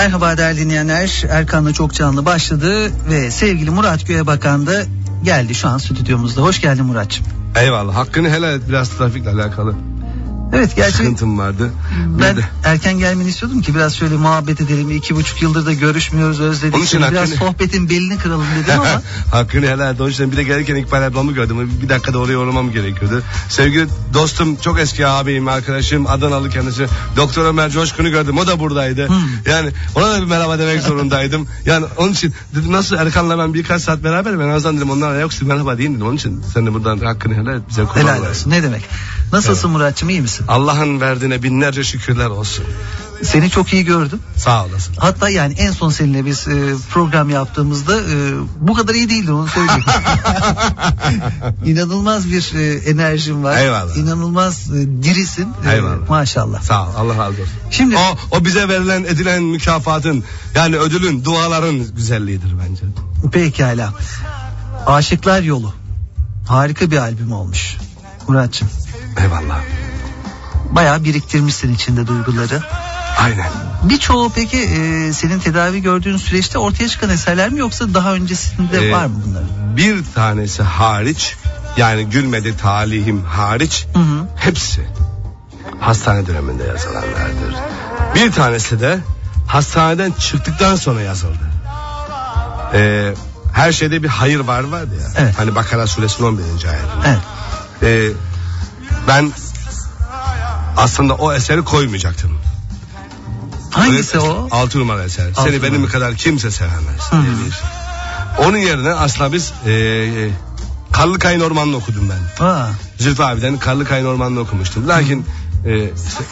Merhaba değerli dinleyenler. Erkan'la çok canlı başladı ve sevgili Murat Göğebakan da geldi şu an stüdyomuzda. Hoş geldin Muratçım. Eyvallah. Hakkını helal et biraz trafikle alakalı. Evet gerçi Sıkıntım vardı. ben de- erken gelmeni istiyordum ki biraz şöyle muhabbet edelim. İki buçuk yıldır da görüşmüyoruz özledik. Onun için. Biraz hakkını- sohbetin belini kıralım dedim ama Hakkını helal et. Onun için bir de gelirken İkbal ablamı gördüm. Bir dakikada oraya uğramam gerekiyordu. Sevgili dostum çok eski abim arkadaşım Adanalı kendisi. Doktor Ömer Coşkun'u gördüm. O da buradaydı. Hmm. Yani ona da bir merhaba demek zorundaydım. Yani onun için dedim nasıl Erkan'la ben birkaç saat beraber ben azdan dedim onlara yoksa merhaba diyeyim dedim. Onun için sen de buradan hakkını helal et bize helal olsun ne demek. Nasılsın Muratçım iyi misin? Allah'ın verdiğine binlerce şükürler olsun. Seni çok iyi gördüm. Sağ olasın. Hatta yani en son seninle biz e, program yaptığımızda e, bu kadar iyi değildi onu söyleyeyim. İnanılmaz bir e, enerjin var. Eyvallah. İnanılmaz e, dirisin. E, Eyvallah. maşallah. Sağ ol. Allah razı olsun. Şimdi O, o bize verilen edilen mükafatın yani ödülün duaların güzelliğidir bence. pekala. Aşıklar Yolu. Harika bir albüm olmuş. Muratçım. Eyvallah. Bayağı biriktirmişsin içinde duyguları. Aynen. Birçoğu peki e, senin tedavi gördüğün süreçte ortaya çıkan eserler mi yoksa daha öncesinde Ee, var mı bunların? Bir tanesi hariç yani gülmedi talihim hariç Hı hı. hepsi hastane döneminde yazılanlardır. Bir tanesi de hastaneden çıktıktan sonra yazıldı. Ee, her şeyde bir hayır var vardı ya. Evet. Hani Bakara suresinin 11. ayeti. Evet. Ee, ben aslında o eseri koymayacaktım. Hangisi o? Altı numara eser. Altı Seni benim kadar kimse sevemez. Hı. Onun yerine aslında biz e, e, Karlı Kayın Ormanı'nı okudum ben. Aa, Zülfü abiden Karlı Kayın Ormanı'nı okumuştum. Lakin e, işte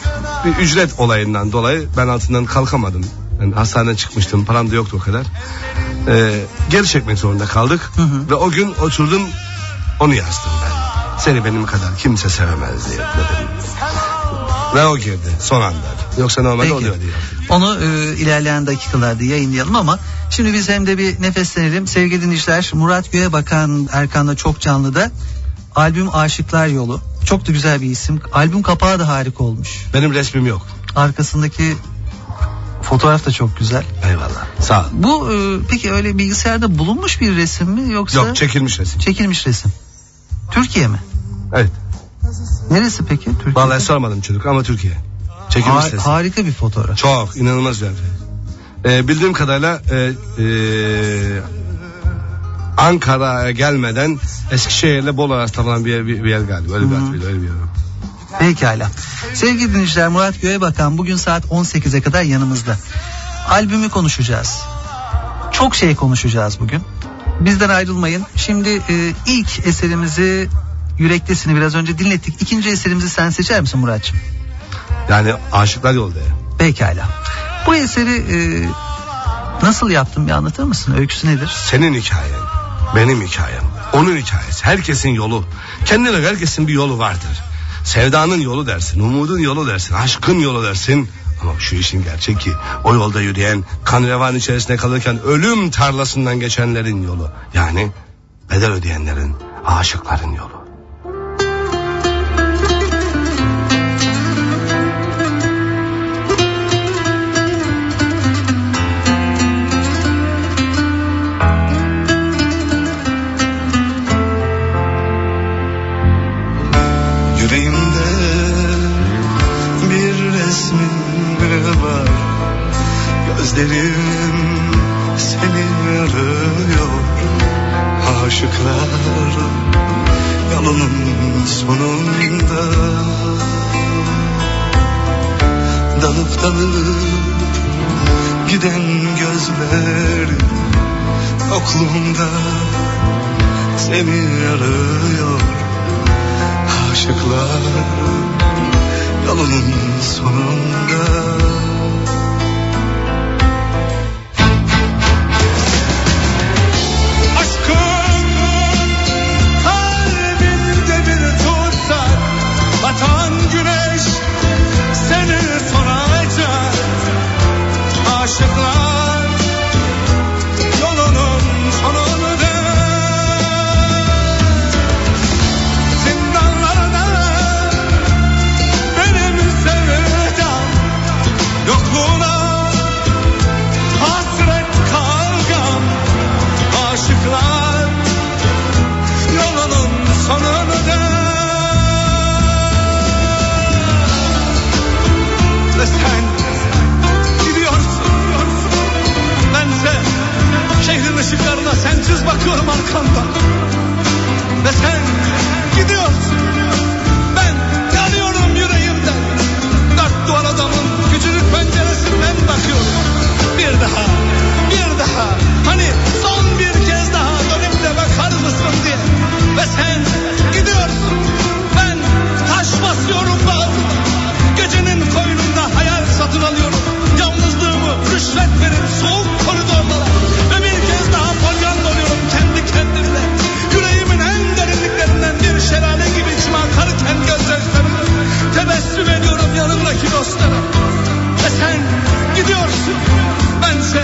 bir ücret olayından dolayı ben altından kalkamadım. Ben hastaneden çıkmıştım. Param da yoktu o kadar. E, geri çekmek zorunda kaldık. Hı hı. Ve o gün oturdum onu yazdım ben. Seni benim kadar kimse sevemez diye dedim. Ve o girdi son anda. Yoksa normalde Peki. oluyor diye. Onu e, ilerleyen dakikalarda yayınlayalım ama şimdi biz hem de bir nefeslenelim. Sevgili dinleyiciler Murat Göğe Bakan Erkan'da çok canlıda albüm Aşıklar Yolu. Çok da güzel bir isim. Albüm kapağı da harika olmuş. Benim resmim yok. Arkasındaki fotoğraf da çok güzel. Eyvallah. Sağ ol. Bu e, peki öyle bilgisayarda bulunmuş bir resim mi yoksa Yok çekilmiş resim. çekilmiş resim? Türkiye mi? Evet. Neresi peki? Türkiye. Vallahi sormadım çocuk ama Türkiye. Çekilmiş Har- harika bir fotoğraf. Çok inanılmaz güzel. Ee, bildiğim kadarıyla e, e, Ankara'ya gelmeden Eskişehir'le Bolu arasında falan bir yer, bir, bir yer galiba. Öyle bir öyle bir yer. Pekala. Sevgili dinleyiciler Murat Göğebakan bugün saat 18'e kadar yanımızda. Albümü konuşacağız. Çok şey konuşacağız bugün. Bizden ayrılmayın. Şimdi e, ilk eserimizi Yürektesini biraz önce dinlettik. İkinci eserimizi sen seçer misin Muratçım? Yani aşıklar yolda. Pekala. Bu eseri e, nasıl yaptın bir anlatır mısın? Öyküsü nedir? Senin hikayen, benim hikayem, onun hikayesi. Herkesin yolu. Kendine herkesin bir yolu vardır. Sevdanın yolu dersin, umudun yolu dersin, aşkın yolu dersin. Ama şu işin gerçek ki o yolda yürüyen, kan revan içerisinde kalırken ölüm tarlasından geçenlerin yolu. Yani bedel ödeyenlerin, aşıkların yolu. Resmin var. Gözlerim seni arıyor. Aşıklar yolunun sonunda. Dalıp dalıp giden gözler Oklumda seni arıyor. Aşıklar yolunun sonunda Aşkım sensiz bakıyorum arkamdan. Ve sen gidiyorsun. Ben yanıyorum yüreğimden. Dört duvar adamın küçücük penceresinden bakıyorum. Bir daha, bir daha. Hani son bir kez daha dönüp de bakar mısın diye. Ve sen gidiyorsun. Ben taş basıyorum bağrıma. Gecenin koynunda hayal satın alıyorum. Yalnızlığımı rüşvet verip soğuk akarken gözyaşlarımı. Tebessüm ediyorum yanımdaki dostlara. Ve sen gidiyorsun. Bense sensiz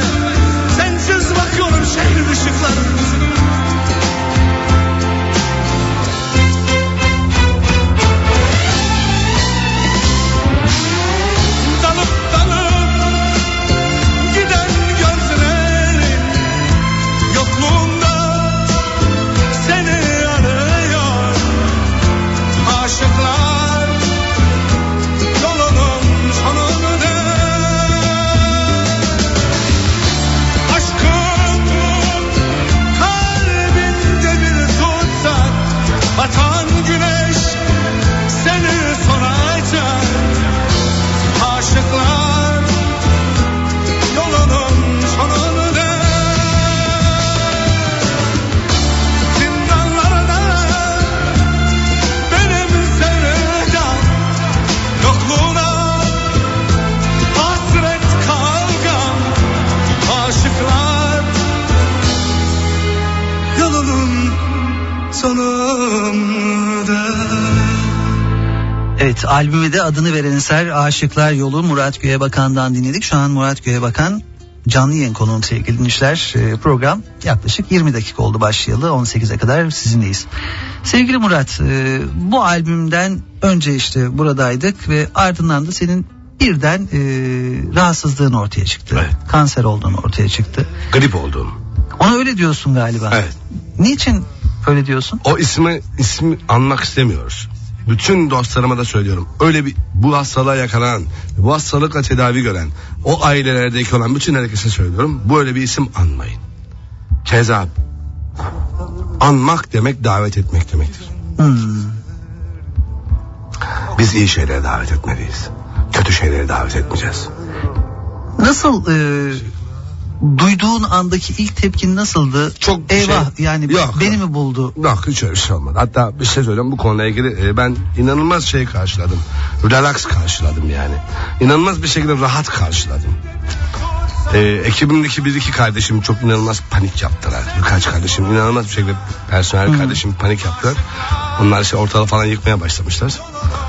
adını veren eser Aşıklar Yolu Murat Göğebakan'dan dinledik. Şu an Murat Göğebakan canlı yayın konuğum sevgili dinleyiciler. Ee, Program yaklaşık 20 dakika oldu başlayalı 18'e kadar sizinleyiz. Sevgili Murat e, bu albümden önce işte buradaydık ve ardından da senin birden e, rahatsızlığın ortaya çıktı. Evet. Kanser olduğun ortaya çıktı. Grip oldum. Ona öyle diyorsun galiba. Evet. Niçin öyle diyorsun? O ismi ismi anmak istemiyoruz. Bütün dostlarıma da söylüyorum. Öyle bir bu hastalığa yakalanan, bu hastalıkla tedavi gören, o ailelerdeki olan bütün herkese söylüyorum. Böyle bir isim anmayın. Keza anmak demek davet etmek demektir. Hmm. Biz iyi şeylere davet etmeliyiz. Kötü şeylere davet etmeyeceğiz. Nasıl e, duyduğun andaki ilk tepkin nasıldı? Çok Eyvah şey- yani Yok. beni mi buldu? Yok hiç öyle şey olmadı. Hatta bir şey söyleyeyim bu konuyla ilgili e, ben inanılmaz şey karşıladım. Relax karşıladım yani. İnanılmaz bir şekilde rahat karşıladım. E, ekibimdeki bir iki kardeşim çok inanılmaz panik yaptılar. Birkaç kardeşim inanılmaz bir şekilde personel kardeşim panik yaptılar. Onlar işte ortalığı falan yıkmaya başlamışlar.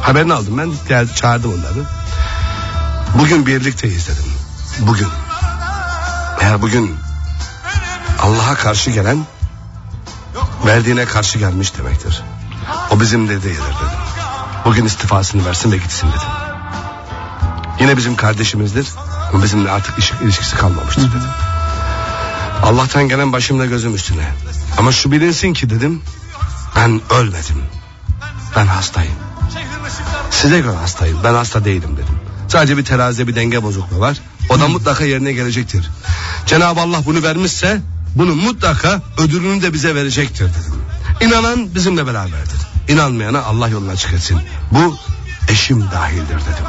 Haberini aldım ben geldi çağırdım onları. Bugün birlikteyiz dedim. Bugün. Eğer bugün Allah'a karşı gelen verdiğine karşı gelmiş demektir. O bizim de değildir dedim. Bugün istifasını versin ve gitsin dedim. Yine bizim kardeşimizdir ama bizimle artık iş- ilişkisi kalmamıştır dedim. Allah'tan gelen başımla gözüm üstüne. Ama şu bilinsin ki dedim ben ölmedim. Ben hastayım. Size göre hastayım. Ben hasta değilim dedim. Sadece bir terazide bir denge bozukluğu var. O da mutlaka yerine gelecektir. Cenab-ı Allah bunu vermişse bunu mutlaka ödülünü de bize verecektir dedim. İnanan bizimle beraberdir. İnanmayana Allah yoluna açık etsin. Bu eşim dahildir dedim.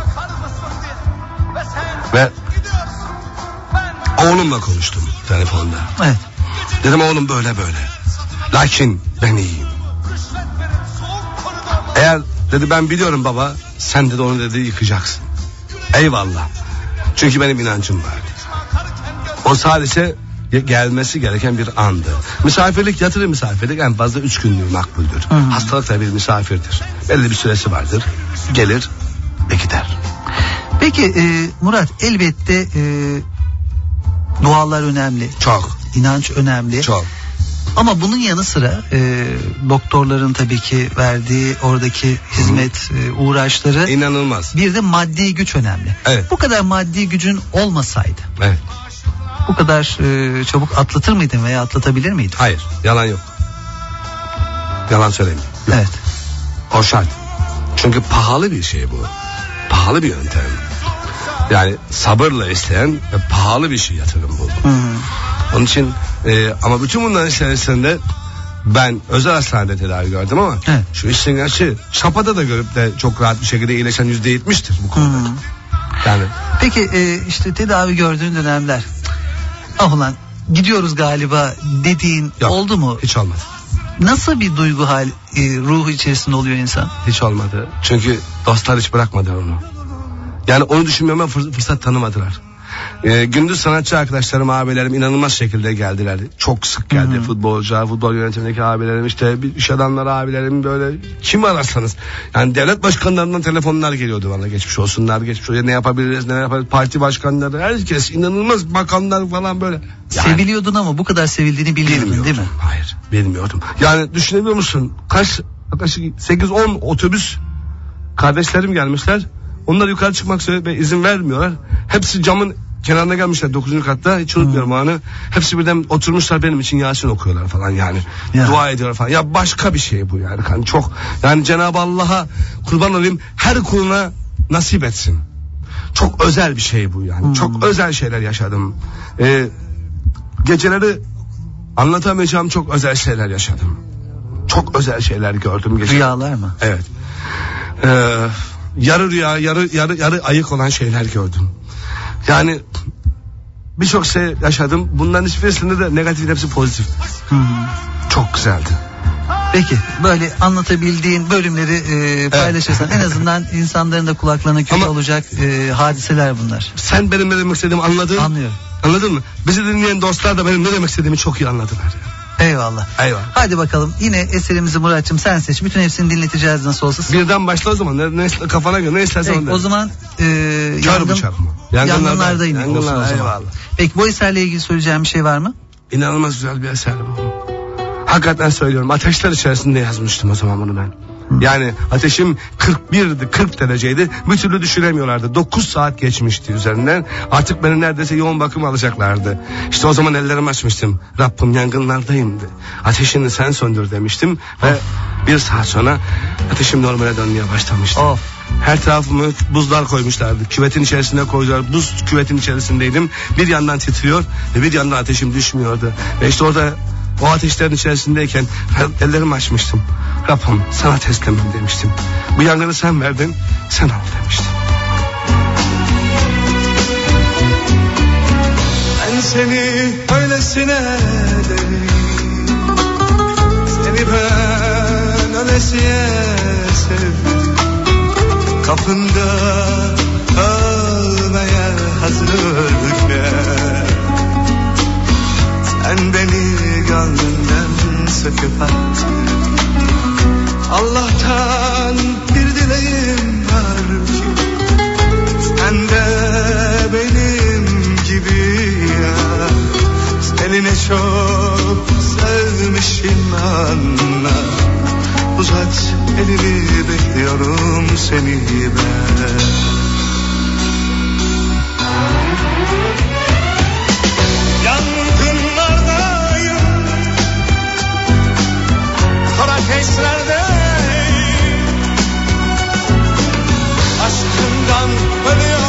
Ve oğlumla konuştum telefonda. Evet. Dedim oğlum böyle böyle. Lakin ben iyiyim. Eğer dedi ben biliyorum baba sen dedi onu dedi yıkacaksın. Eyvallah. Çünkü benim inancım var. O sadece ge- gelmesi gereken bir andı. Misafirlik yatırı misafirlik en fazla üç günlüğü makbuldür. Hmm. Hastalık da bir misafirdir. Belli bir süresi vardır. Gelir ve gider. Peki e, Murat elbette e, dualar önemli. Çok inanç önemli. çok. Ama bunun yanı sıra e, doktorların tabii ki verdiği oradaki hizmet e, uğraşları İnanılmaz. bir de maddi güç önemli. Evet. Bu kadar maddi gücün olmasaydı Evet. bu kadar e, çabuk atlatır mıydın veya atlatabilir miydin? Hayır yalan yok. Yalan söylemeyeyim. Yok. Evet. O şart. Çünkü pahalı bir şey bu. Pahalı bir yöntem. Yani sabırla isteyen ve pahalı bir şey yatırım bu. Hı. Onun için e, ama bütün bunların içerisinde ben özel hastanede tedavi gördüm ama Evet. şu işin gerçi Şapa'da da görüp de çok rahat bir şekilde iyileşen yüzde yetmiştir bu konuda. Hmm. Yani Peki e, işte tedavi gördüğün dönemler ah ulan gidiyoruz galiba dediğin Yok. oldu mu? hiç olmadı. Nasıl bir duygu hal e, ruhu içerisinde oluyor insan? Hiç olmadı. Çünkü dostlar hiç bırakmadılar onu. Yani onu düşünmeme fırs- fırsat tanımadılar. Ee, gündüz sanatçı arkadaşlarım, abilerim inanılmaz şekilde geldiler. Çok sık geldi futbolcu, futbol yönetimindeki abilerim, işte bir iş adamları abilerim böyle kim ararsanız. Yani devlet başkanlarından telefonlar geliyordu bana geçmiş olsunlar, geçmiş olsun. Ne yapabiliriz, ne yapabiliriz, parti başkanları, herkes inanılmaz bakanlar falan böyle. Yani- Seviliyordun ama bu kadar sevildiğini bilmiyordun Bilmiyordum. değil mi? Hayır bilmiyordum. Yani düşünebiliyor musun? Kaç yaklaşık 8-10 otobüs kardeşlerim gelmişler. Onlar yukarı çıkmak üzere izin vermiyorlar. Hepsi camın kenarına gelmişler 9. katta. Hiç unutmuyorum o anı. Hepsi birden oturmuşlar benim için Yasin okuyorlar falan yani. Ya. Dua ediyorlar falan. Ya başka bir şey bu yani. Yani çok yani Cenab-ı Allah'a kurban olayım her kuluna nasip etsin. Çok özel bir şey bu yani. Çok özel şeyler yaşadım. Ee, geceleri anlatamayacağım çok özel şeyler yaşadım. Çok özel şeyler gördüm gece. Rüyalar mı? Evet. Ee, yarı rüya, yarı yarı yarı ayık olan şeyler gördüm. Yani birçok şey yaşadım. Bunların hiçbirisinde de negatif hepsi pozitif. Çok güzeldi. Peki böyle anlatabildiğin bölümleri e, paylaşırsan en azından insanların da kulaklarına Ama- olacak e, hadiseler bunlar. Sen benim ne demek istediğimi anladın. Anlıyorum. Anladın mı? Bizi dinleyen dostlar da benim ne demek istediğimi çok iyi anladılar. Eyvallah. Eyvallah. Hadi bakalım yine eserimizi Muratçım sen seç. Bütün hepsini dinleteceğiz nasıl olsa. Birden başla o zaman. Ne, ne, kafana göre ne istersen Peki, o zaman e, yangın, bıçak mı? Yangınlardan. yangınlardayım Yangınlar, olsun o zaman. eyvallah. Peki bu eserle ilgili söyleyeceğim bir şey var mı? İnanılmaz güzel bir eser bu. Hakikaten söylüyorum. Ateşler içerisinde yazmıştım o zaman bunu ben. Yani ateşim 41'di 40 dereceydi. Bir türlü düşüremiyorlardı. 9 saat geçmişti üzerinden. Artık beni neredeyse yoğun bakım alacaklardı. İşte o zaman ellerimi açmıştım. Rabbim yangınlardayım. de. Ateşini sen söndür demiştim. Ve bir saat sonra ateşim normale dönmeye başlamıştı. Of. Her tarafımı buzlar koymuşlardı. Küvetin içerisine koydular. Buz küvetin içerisindeydim. Bir yandan titriyor ve bir yandan ateşim düşmüyordu. Ve işte orada o ateşlerin içerisindeyken ellerimi açmıştım. Rabbim sana teslimim demiştim. Bu yangını sen verdin, sen al demiştim. Ben seni öylesine değil Seni ben öylesine sevdim Kapında ölmeye hazırken Sen beni gönlünden söküp attın Allah'tan bir dileğim var ki sen de benim gibi ya Seni ne çok sevmişim anla. Uzat elini bekliyorum seni ben Ateşlerdeyim Aşkından ölüyorum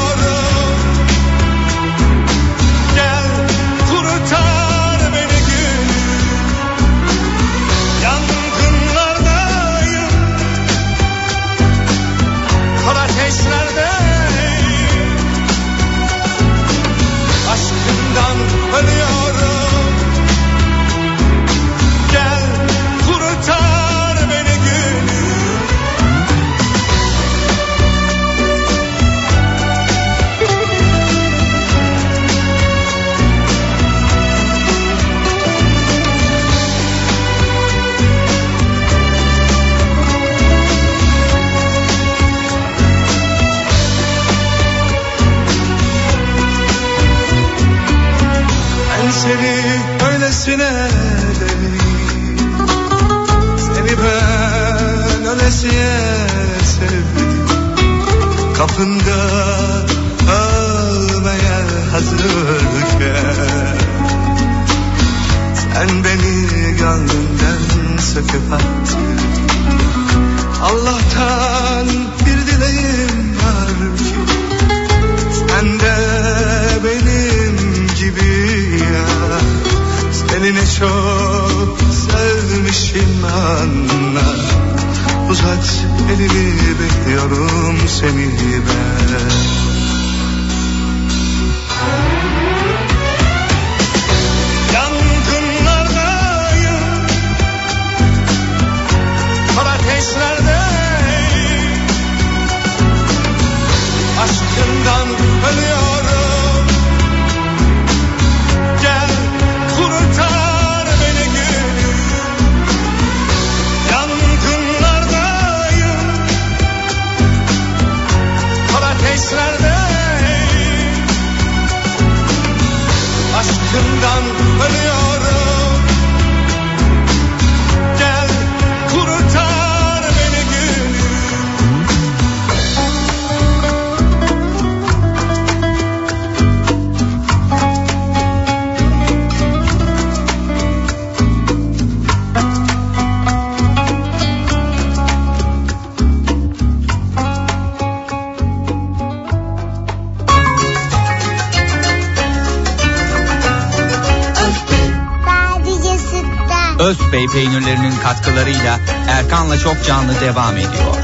Özbey peynirlerinin katkılarıyla Erkan'la çok canlı devam ediyor.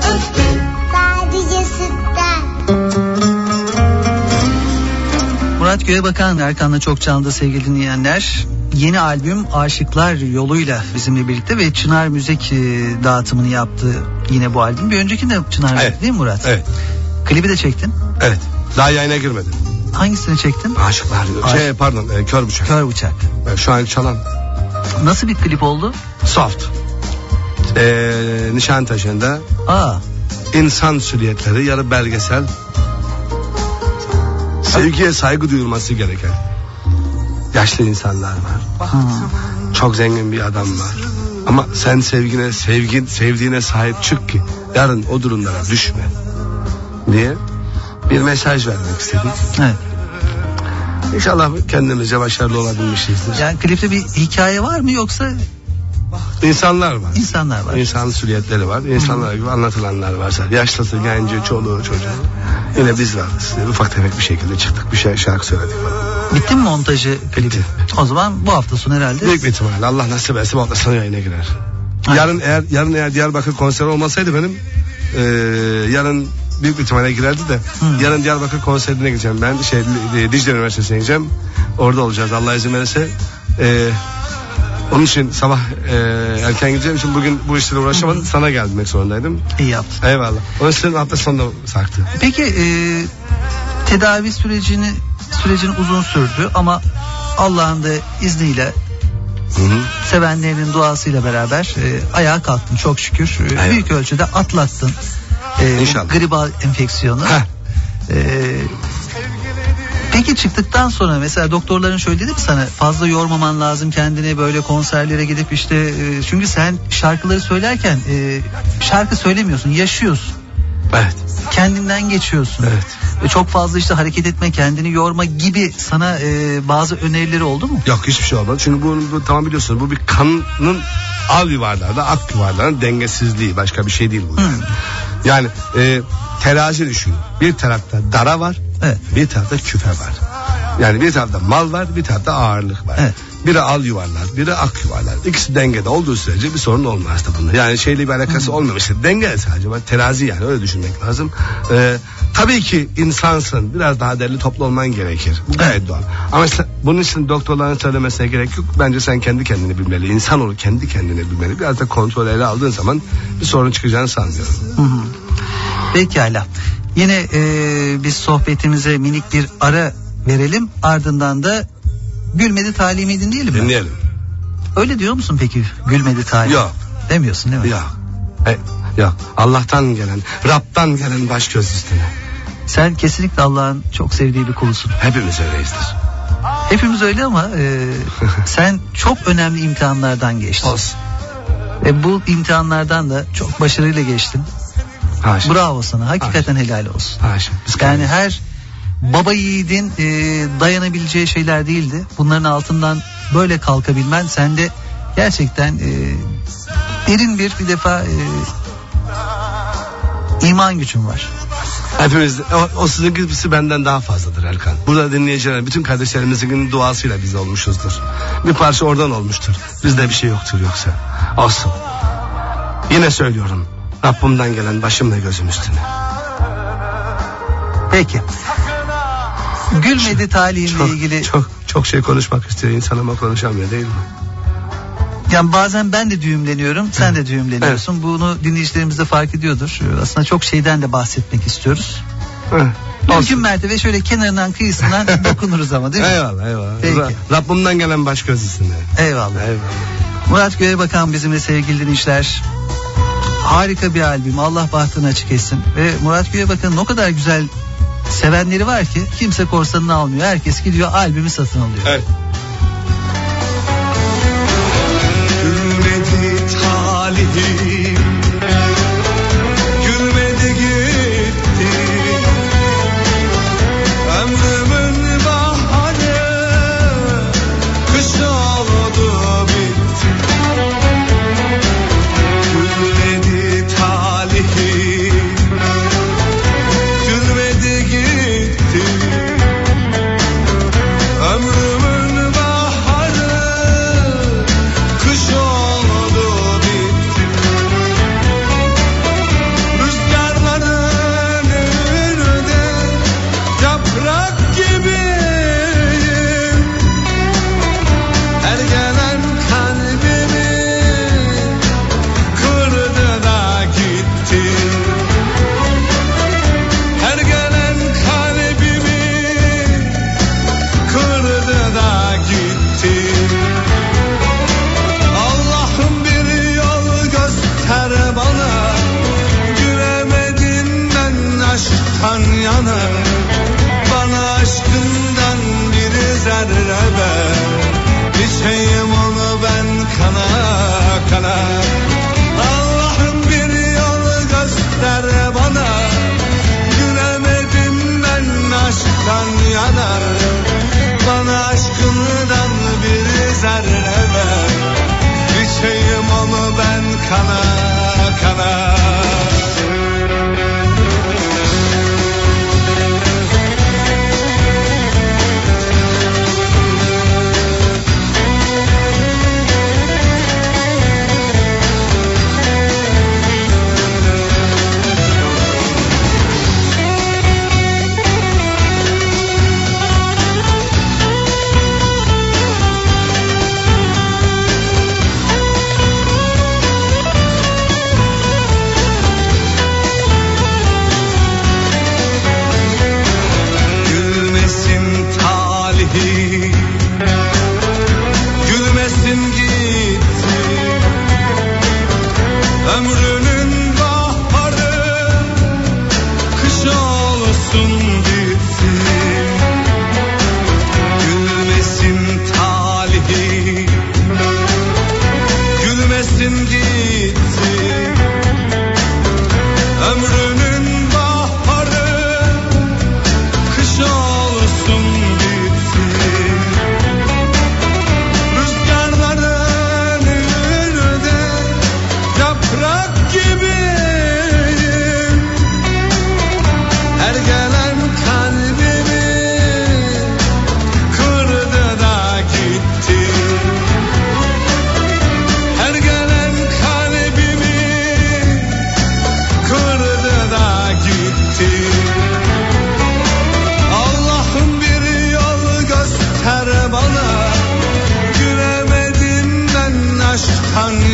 Sadece sütten. Murat Göğebakan Erkan'la çok canlı sevgili dinleyenler. Yeni albüm Aşıklar yoluyla bizimle birlikte ve Çınar Müzik e, dağıtımını yaptı yine bu albüm. Bir öncekinde Çınar Müzik Evet. değil mi Murat? Evet. Klibi de çektin. Evet. Daha yayına girmedi. Hangisini çektin? Aşıklar. Şey pardon e, kör bıçak. Kör Bıçak. E, Şu an çalan. Nasıl bir klip oldu? Soft. E, Nişantaşı'nda Aa, insan süliyetleri yarı belgesel. Sevgiye saygı duyulması gereken. Yaşlı insanlar var. Çok zengin bir adam var. Ama sen sevgine, sevgin, sevdiğine sahip çık ki yarın o durumlara düşme diye bir mesaj vermek istedik. evet. İnşallah kendimizce başarılı olabilmişizdir. Yani klipte bir hikaye var mı yoksa İnsanlar var. insanlar var? İnsan süliyetleri var. İnsanlar gibi anlatılanlar var. Yaşlısı, genci, çoluğu, çocuğu. Yine biz varız. Ufak tefek bir şekilde çıktık. Bir şey şarkı söyledik. Bitti mi montajı klibi? Bitti. O zaman bu hafta sonu herhalde. Büyük bir ihtimalle Allah nasip etse bu hafta sonu yayına girer. Aynen. Yarın eğer yarın eğer Diyarbakır konseri olmasaydı benim eee, yarın büyük bir ihtimalle girerdi de Hı. yarın Diyarbakır konserine gideceğim ben şey e, Dicle Üniversitesi'ne gideceğim orada olacağız Allah izin verirse Eee, onun için sabah eee, erken gideceğim için bugün bu işlere uğraşamadım sana gelmek zorundaydım İyi yaptın. eyvallah onun için hafta sonunda sarktı Peki e, tedavi sürecini sürecin uzun sürdü ama Allah'ın da izniyle Hı hı. sevenlerinin duasıyla beraber e, ayağa kalktın çok şükür. E, büyük ölçüde atlattın. E, İnşallah. Gribal enfeksiyonu. Heh. E, peki çıktıktan sonra mesela doktorların şöyle dedi mi sana fazla yormaman lazım kendini böyle konserlere gidip işte e, çünkü sen şarkıları söylerken e, şarkı söylemiyorsun yaşıyorsun evet kendinden geçiyorsun. Evet. Ve çok fazla işte hareket etme, kendini yorma gibi sana e, bazı önerileri oldu mu? Yok hiçbir şey olmadı. Çünkü bu, bu tamam biliyorsunuz bu bir kanın al yuvarlarda ak yuvarların dengesizliği başka bir şey değil bu. Yani, yani e, terazi düşün. Bir tarafta dara var Evet. bir tarafta küfe var. Yani bir tarafta mal var bir tarafta ağırlık var. Evet. Biri al yuvarlar biri ak yuvarlar. İkisi dengede olduğu sürece bir sorun olmaz da bunda. Yani şeyle bir alakası olmamış. Denge sadece var. Terazi yani öyle düşünmek lazım. Ee, tabii ki insansın. Biraz daha derli toplu olman gerekir. Bu gayet doğal. Ama sen- bunun için doktorların söylemesine gerek yok. Bence sen kendi kendini bilmeli. İnsan olup kendi kendini bilmeli. Biraz da kontrol ele aldığın zaman bir sorun çıkacağını sanmıyorum. Pekala. Yine e, biz sohbetimize minik bir ara verelim. Ardından da Gülmedi talimi dinleyelim mi? Dinleyelim. Öyle diyor musun peki Gülmedi talimi? Yok. Demiyorsun değil mi? Yok. E, yok. Allah'tan gelen, Rab'dan gelen baş göz üstüne. Sen kesinlikle Allah'ın çok sevdiği bir kulusun. Hepimiz öyleyizdir. Hepimiz öyle ama e, sen çok önemli imtihanlardan geçtin. Olsun. Ve bu imtihanlardan da çok başarıyla geçtin. Haşa. Bravo sana. Hakikaten helal olsun. Haşa. Biz Yani her baba yiğidin e, dayanabileceği şeyler değildi. Bunların altından böyle kalkabilmen sende gerçekten e, derin bir bir defa e, iman gücün var. Hepimiz o, o sizin gibisi benden daha fazladır Erkan. Burada dinleyiciler bütün kardeşlerimizin duasıyla biz olmuşuzdur. Bir parça oradan olmuştur. Bizde bir şey yoktur yoksa. Olsun. Yine söylüyorum. Rabbimden gelen başım ve gözüm üstüne. Peki. Gülmedi talihimle Çok, ilgili çok, çok şey konuşmak istiyor insan ama konuşamıyor değil mi? yani bazen ben de düğümleniyorum sen de düğümleniyorsun. Bunu dinleyicilerimiz de fark ediyordur. Aslında çok şeyden de bahsetmek istiyoruz. Heh, Mümkün olsun. mertebe şöyle kenarından kıyısından dokunuruz ama değil mi? Eyvallah eyvallah. Peki. Ra- Rabbimden gelen baş gözüsün. Eyvallah. Eyvallah. Murat Göğebakan bizimle sevgili dinleyiciler. Harika bir albüm. Allah bahtını açık etsin. Ve Murat Göğebakan'ın o kadar güzel sevenleri var ki kimse korsanını almıyor. Herkes gidiyor albümü satın alıyor. Evet. Gülmedi talihim İçeyim onu ben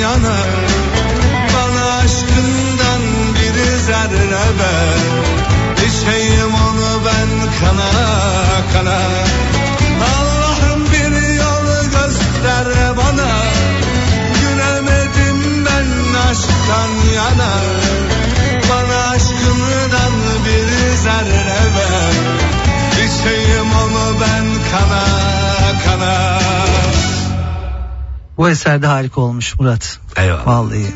yana Bu eser de harika olmuş Murat. Eyvallah. Vallahi.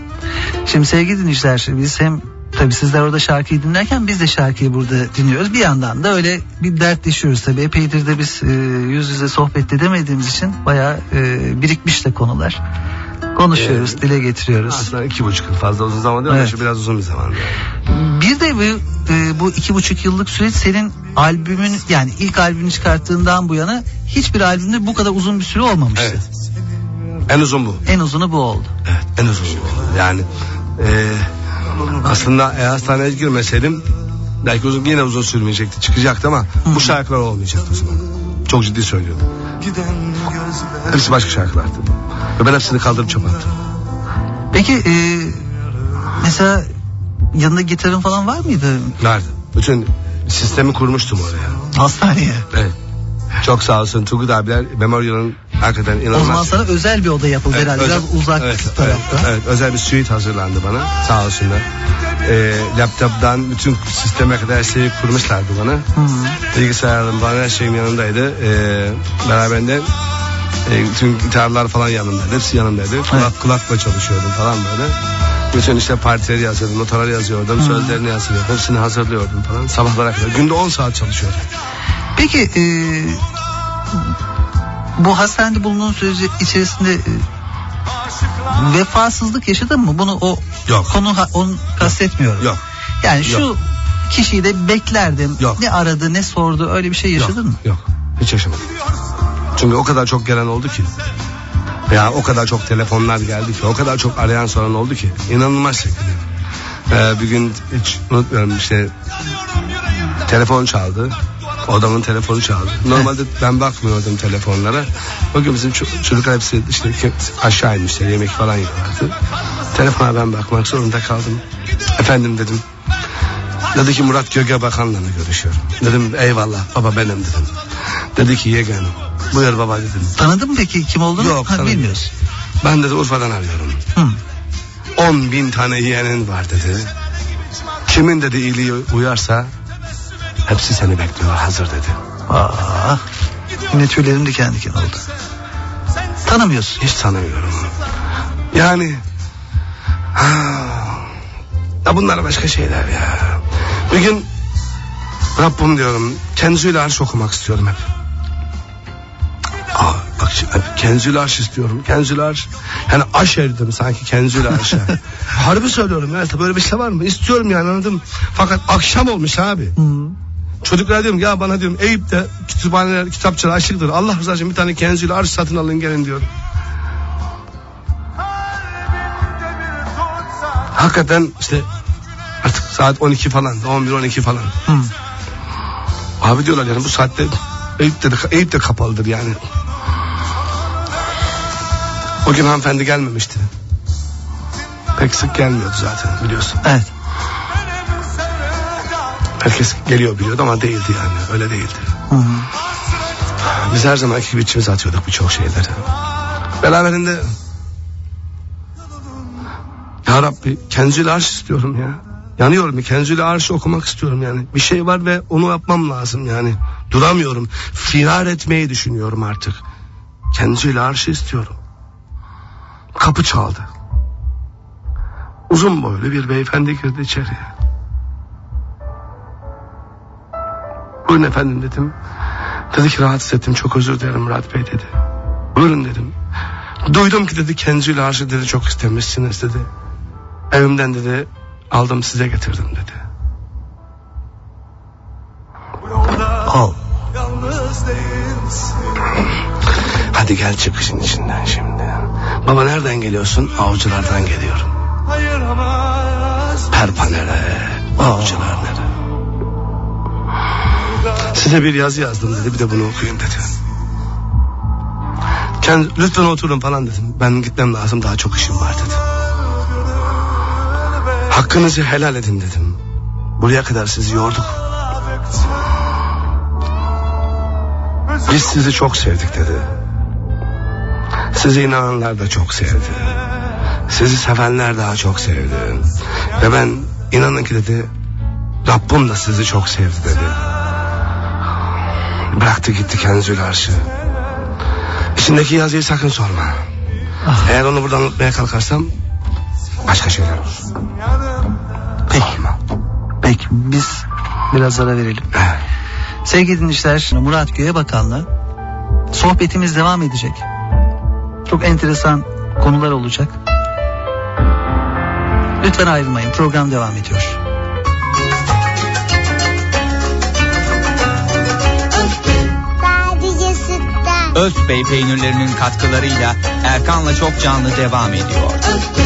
Şimdi sevgili dinleyiciler biz hem tabii sizler orada şarkıyı dinlerken biz de şarkıyı burada dinliyoruz. Bir yandan da öyle bir dertleşiyoruz tabii. Epeydir de biz e, yüz yüze sohbet edemediğimiz için bayağı e, birikmiş de konular. Konuşuyoruz, Evet. dile getiriyoruz. Aslında iki buçuk yıl fazla uzun zaman değil ama Evet. şu biraz uzun bir zaman. Bir de bu, e, bu iki buçuk yıllık süreç senin albümün yani ilk albümünü çıkarttığından bu yana hiçbir albümde bu kadar uzun bir süre olmamıştı. Evet. En uzun bu. En uzunu bu oldu. Evet en uzun bu. Yani e, aslında eğer hastaneye girmeseydim belki uzun yine uzun sürmeyecekti çıkacaktı ama bu şarkılar olmayacaktı o zaman. Çok ciddi söylüyorum. Hepsi başka şarkılardı. Ve ben hepsini kaldırıp attım. Peki e, mesela yanında gitarın falan var mıydı? Nerede? Bütün sistemi kurmuştum oraya. Hastaneye. Evet. Çok sağ olsun Turgut abiler Memorial'ın hakikaten O inanılmaz. zaman sana özel bir oda yapıldı Evet, herhalde. özel- Biraz uzak evet, tarafta. Evet, evet, özel bir suite hazırlandı bana sağ olsunlar. Ee, laptop'dan bütün sisteme kadar her şeyi kurmuşlardı bana. Bilgisayarım bana her şeyim yanındaydı. Ee, beraberinde e, bütün gitarlar falan yanımdaydı. Hepsi yanımdaydı. Kulak, kulakla çalışıyordum falan böyle. Bütün işte partileri yazıyordum, notaları yazıyordum, sözlerini yazıyordum, hepsini hazırlıyordum falan. Sabahlara kadar. Günde 10 saat çalışıyordum. Peki e, bu hastanede bulunduğun süreci içerisinde e, vefasızlık yaşadın mı? Bunu o Yok. konu ha- onu kastetmiyorum. Yok. Yani şu Yok. kişiyi de beklerdim. Yok. Ne aradı ne sordu öyle bir şey yaşadın yok, mı? Yok. Hiç yaşamadım. Çünkü o kadar çok gelen oldu ki. Ya o kadar çok telefonlar geldi ki. O kadar çok arayan soran oldu ki. inanılmaz şekilde. Ee, bir gün hiç unutmuyorum işte telefon çaldı. Odamın telefonu çaldı. Normalde ben bakmıyordum telefonlara. O gün bizim ço- çocuklar hepsi işte aşağı inmişler yemek falan yiyorlardı. Telefona ben bakmak zorunda kaldım. Efendim dedim. Dedi ki Murat Göge Bakan'la görüşüyorum? Dedim eyvallah baba benim dedim. Dedi ki yeğenim. Buyur baba dedim. Tanıdın mı peki kim olduğunu? Yok, ha, bilmiyorsun. Ben dedi Urfa'dan arıyorum. Hı. 10 bin tane yeğenin var dedi. Kimin dedi iyiliği uyarsa hepsi seni bekliyor hazır dedi. Aa, yine tüylerim diken diken oldu. Tanımıyorsun. Hiç tanımıyorum. Yani ha, ya bunlar başka şeyler ya. Bir gün Rabbim diyorum Kenzül Arş okumak istiyorum hep. Aa, bak şimdi Kenzül Arş istiyorum. Kenzül Arş. Yani aş erdim sanki Kenzül Arş'a. Harbi söylüyorum ya. Böyle bir şey var mı? İstiyorum yani anladım. Fakat akşam olmuş abi. Çocuklar diyorum ya bana diyorum Eyüp'te kütüphaneler, kitapçılar açıktır. Allah rızası için bir tane Kenzül Arş satın alın gelin diyorum. Hakikaten işte artık saat 12 falan 11-12 falan. Abi diyorlar yani bu saatte Eyüp'te de, Eyüp de kapalıdır yani. O gün hanımefendi gelmemişti. Pek sık gelmiyordu zaten biliyorsun. Evet. Herkes geliyor biliyordu ama değildi yani öyle değildi. Hı hı. Biz her zamanki gibi içimize atıyorduk birçok şeyleri. Beraberinde Ya Rabbi Kenzül Arş istiyorum ya. Yanıyorum. Kenzül Arş'ı okumak istiyorum yani. Bir şey var ve onu yapmam lazım yani. Duramıyorum. Firar etmeyi düşünüyorum artık. Kenzül Arş'ı istiyorum. Kapı çaldı. Uzun boylu bir beyefendi girdi içeriye. Buyurun efendim dedim. Dedi ki rahatsız ettim çok özür dilerim Murat Bey dedi. Buyurun dedim. Duydum ki dedi Kenzül Arş'ı dedi çok istemişsiniz dedi. Evimden dedi aldım size getirdim dedi. Al. Hadi gel çık işin içinden şimdi. Baba nereden geliyorsun? Avcılardan geliyorum. Perpanere, avcılar nere? Size bir yazı yazdım dedi bir de bunu okuyun dedi. Kend, lütfen oturun falan dedim. Ben gitmem lazım daha çok işim var dedi. Hakkınızı helal edin dedim. Buraya kadar sizi yorduk. Biz sizi çok sevdik dedi. Sizi inananlar da çok sevdi. Sizi sevenler daha çok sevdi. Ve ben inanın ki dedi Rabbim da sizi çok sevdi dedi. Bıraktı gitti Kenzül Arş'ı. İçindeki yazıyı sakın sorma. Eğer onu buradan unutmaya kalkarsam başka şeyler olur. Peki. Sorma. Peki biz biraz ara verelim. Evet. Sevgili dinleyiciler Murat Göğe Bakan'la sohbetimiz devam edecek. Çok enteresan konular olacak. Lütfen ayrılmayın program devam ediyor. Özbey peynirlerinin katkılarıyla Erkan'la çok canlı devam ediyor. Sadece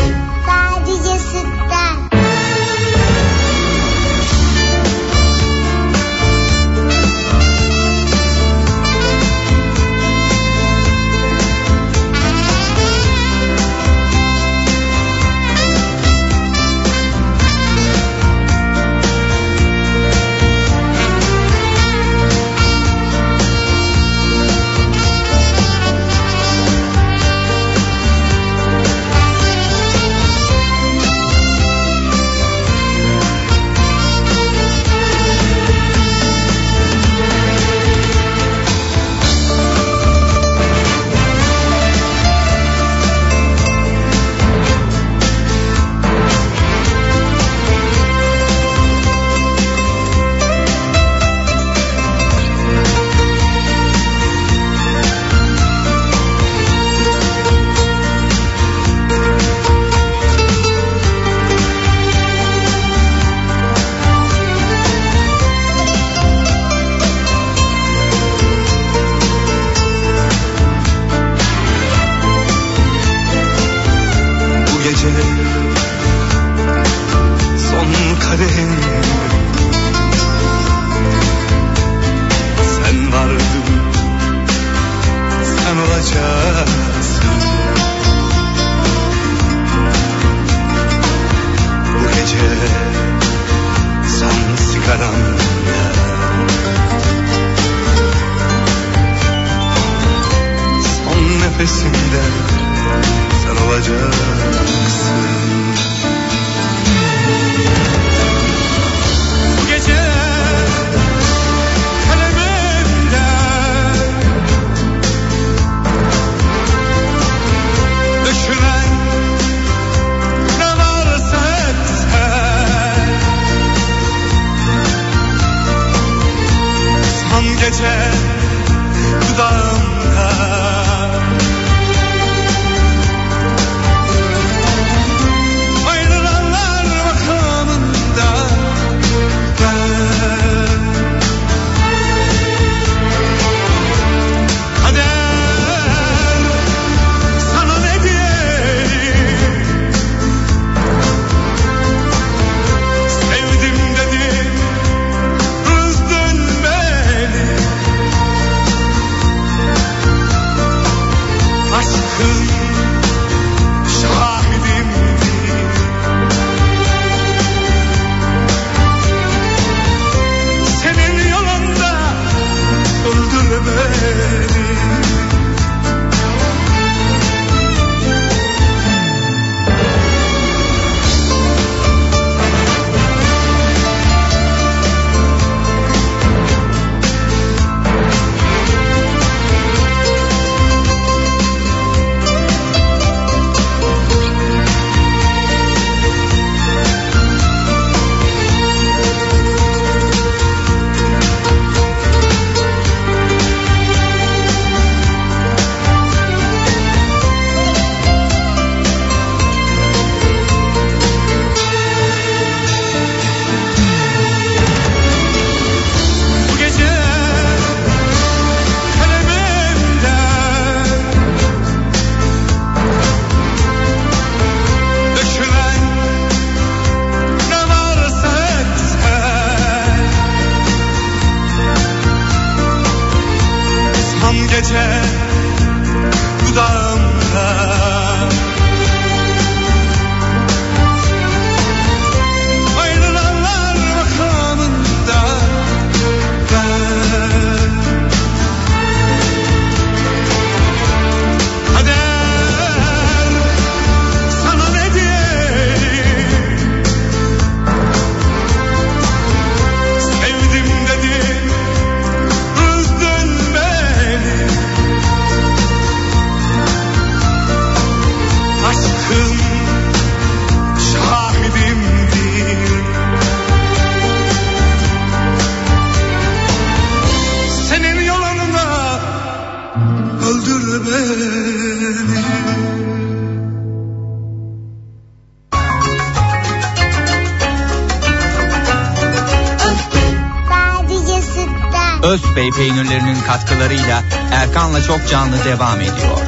katkılarıyla Erkan'la çok canlı devam ediyor.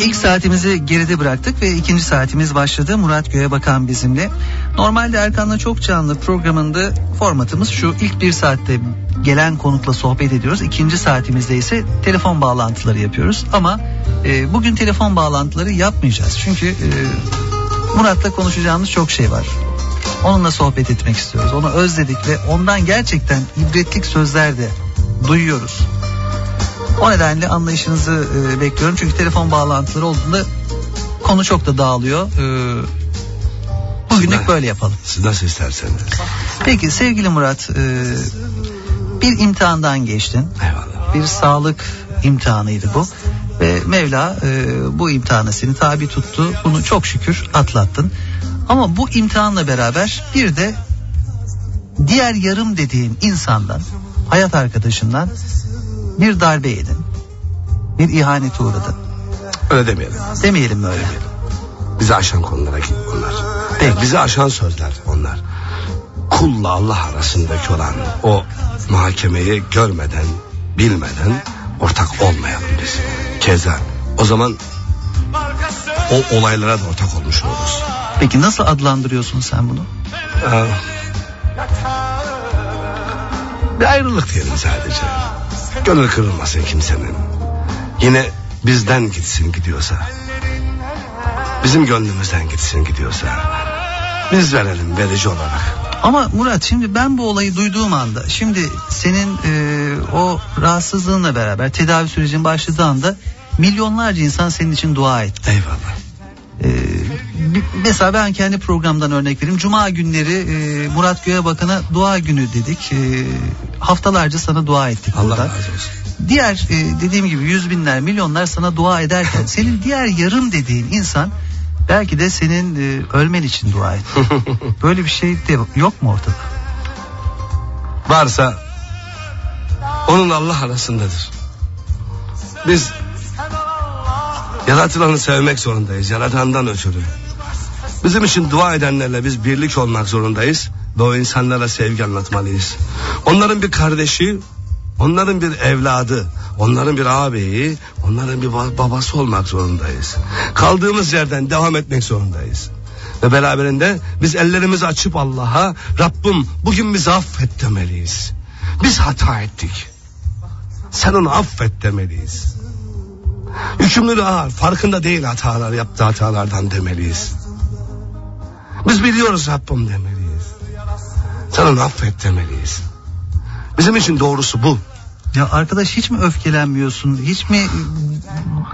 İlk saatimizi geride bıraktık ve ikinci saatimiz başladı. Murat Göğe Bakan bizimle. Normalde Erkan'la Çok Canlı programında formatımız şu. ilk bir saatte gelen konukla sohbet ediyoruz. İkinci saatimizde ise telefon bağlantıları yapıyoruz. Ama e, bugün telefon bağlantıları yapmayacağız. Çünkü e, Murat'la konuşacağımız çok şey var. Onunla sohbet etmek istiyoruz. Onu özledik ve ondan gerçekten ibretlik sözler de duyuyoruz. O nedenle anlayışınızı e, bekliyorum. Çünkü telefon bağlantıları olduğunda konu çok da dağılıyor. E, bugünlük böyle yapalım. Siz nasıl isterseniz. Peki sevgili Murat e, bir imtihandan geçtin. Eyvallah. Bir sağlık imtihanıydı bu. Ve Mevla e, bu imtihanı seni tabi tuttu. Bunu çok şükür atlattın. Ama bu imtihanla beraber bir de diğer yarım dediğin insandan, hayat arkadaşından bir darbe yedin. Bir ihanete uğradın. Öyle demeyelim. Demeyelim mi öyle? Bizi aşan konulara git onlar. Peki. Bizi aşan sözler onlar. Kulla Allah arasındaki olan o muhakemeyi görmeden, bilmeden ortak olmayalım biz. Keza o zaman o olaylara da ortak olmuş oluruz. Peki nasıl adlandırıyorsun sen bunu? Aa, bir ayrılık diyelim sadece. Gönül kırılmasın kimsenin. Yine bizden gitsin gidiyorsa. Bizim gönlümüzden gitsin gidiyorsa. Biz verelim verici olarak. Ama Murat şimdi ben bu olayı duyduğum anda şimdi senin e, o rahatsızlığınla beraber tedavi sürecin başladığı anda milyonlarca insan senin için dua etti. Eyvallah. Mesela ben kendi programdan örnek vereyim. Cuma günleri e, Murat Göğebakan'a dua günü dedik. E, haftalarca sana dua ettik Allah burada. razı olsun. Diğer e, dediğim gibi yüz binler milyonlar sana dua ederken senin diğer yarım dediğin insan belki de senin e, ölmen için dua etti. Böyle bir şey de yok mu ortada? Varsa onun Allah arasındadır. Biz yaratılanı sevmek zorundayız. Yaratandan ötürü. Bizim için dua edenlerle biz birlik olmak zorundayız. Ve o insanlara sevgi anlatmalıyız. Onların bir kardeşi, onların bir evladı, onların bir ağabeyi, onların bir ba- babası olmak zorundayız. Kaldığımız yerden devam etmek zorundayız. Ve beraberinde biz ellerimizi açıp Allah'a Rabbim bugün bizi affet demeliyiz. Biz hata ettik. Sen onu affet demeliyiz. Yükümlülüğü ağır, farkında değil hatalar, yaptığı hatalardan demeliyiz. Biz biliyoruz Rabbim demeliyiz. Onu affet demeliyiz. Bizim için doğrusu bu. Ya arkadaş hiç mi öfkelenmiyorsun? Hiç mi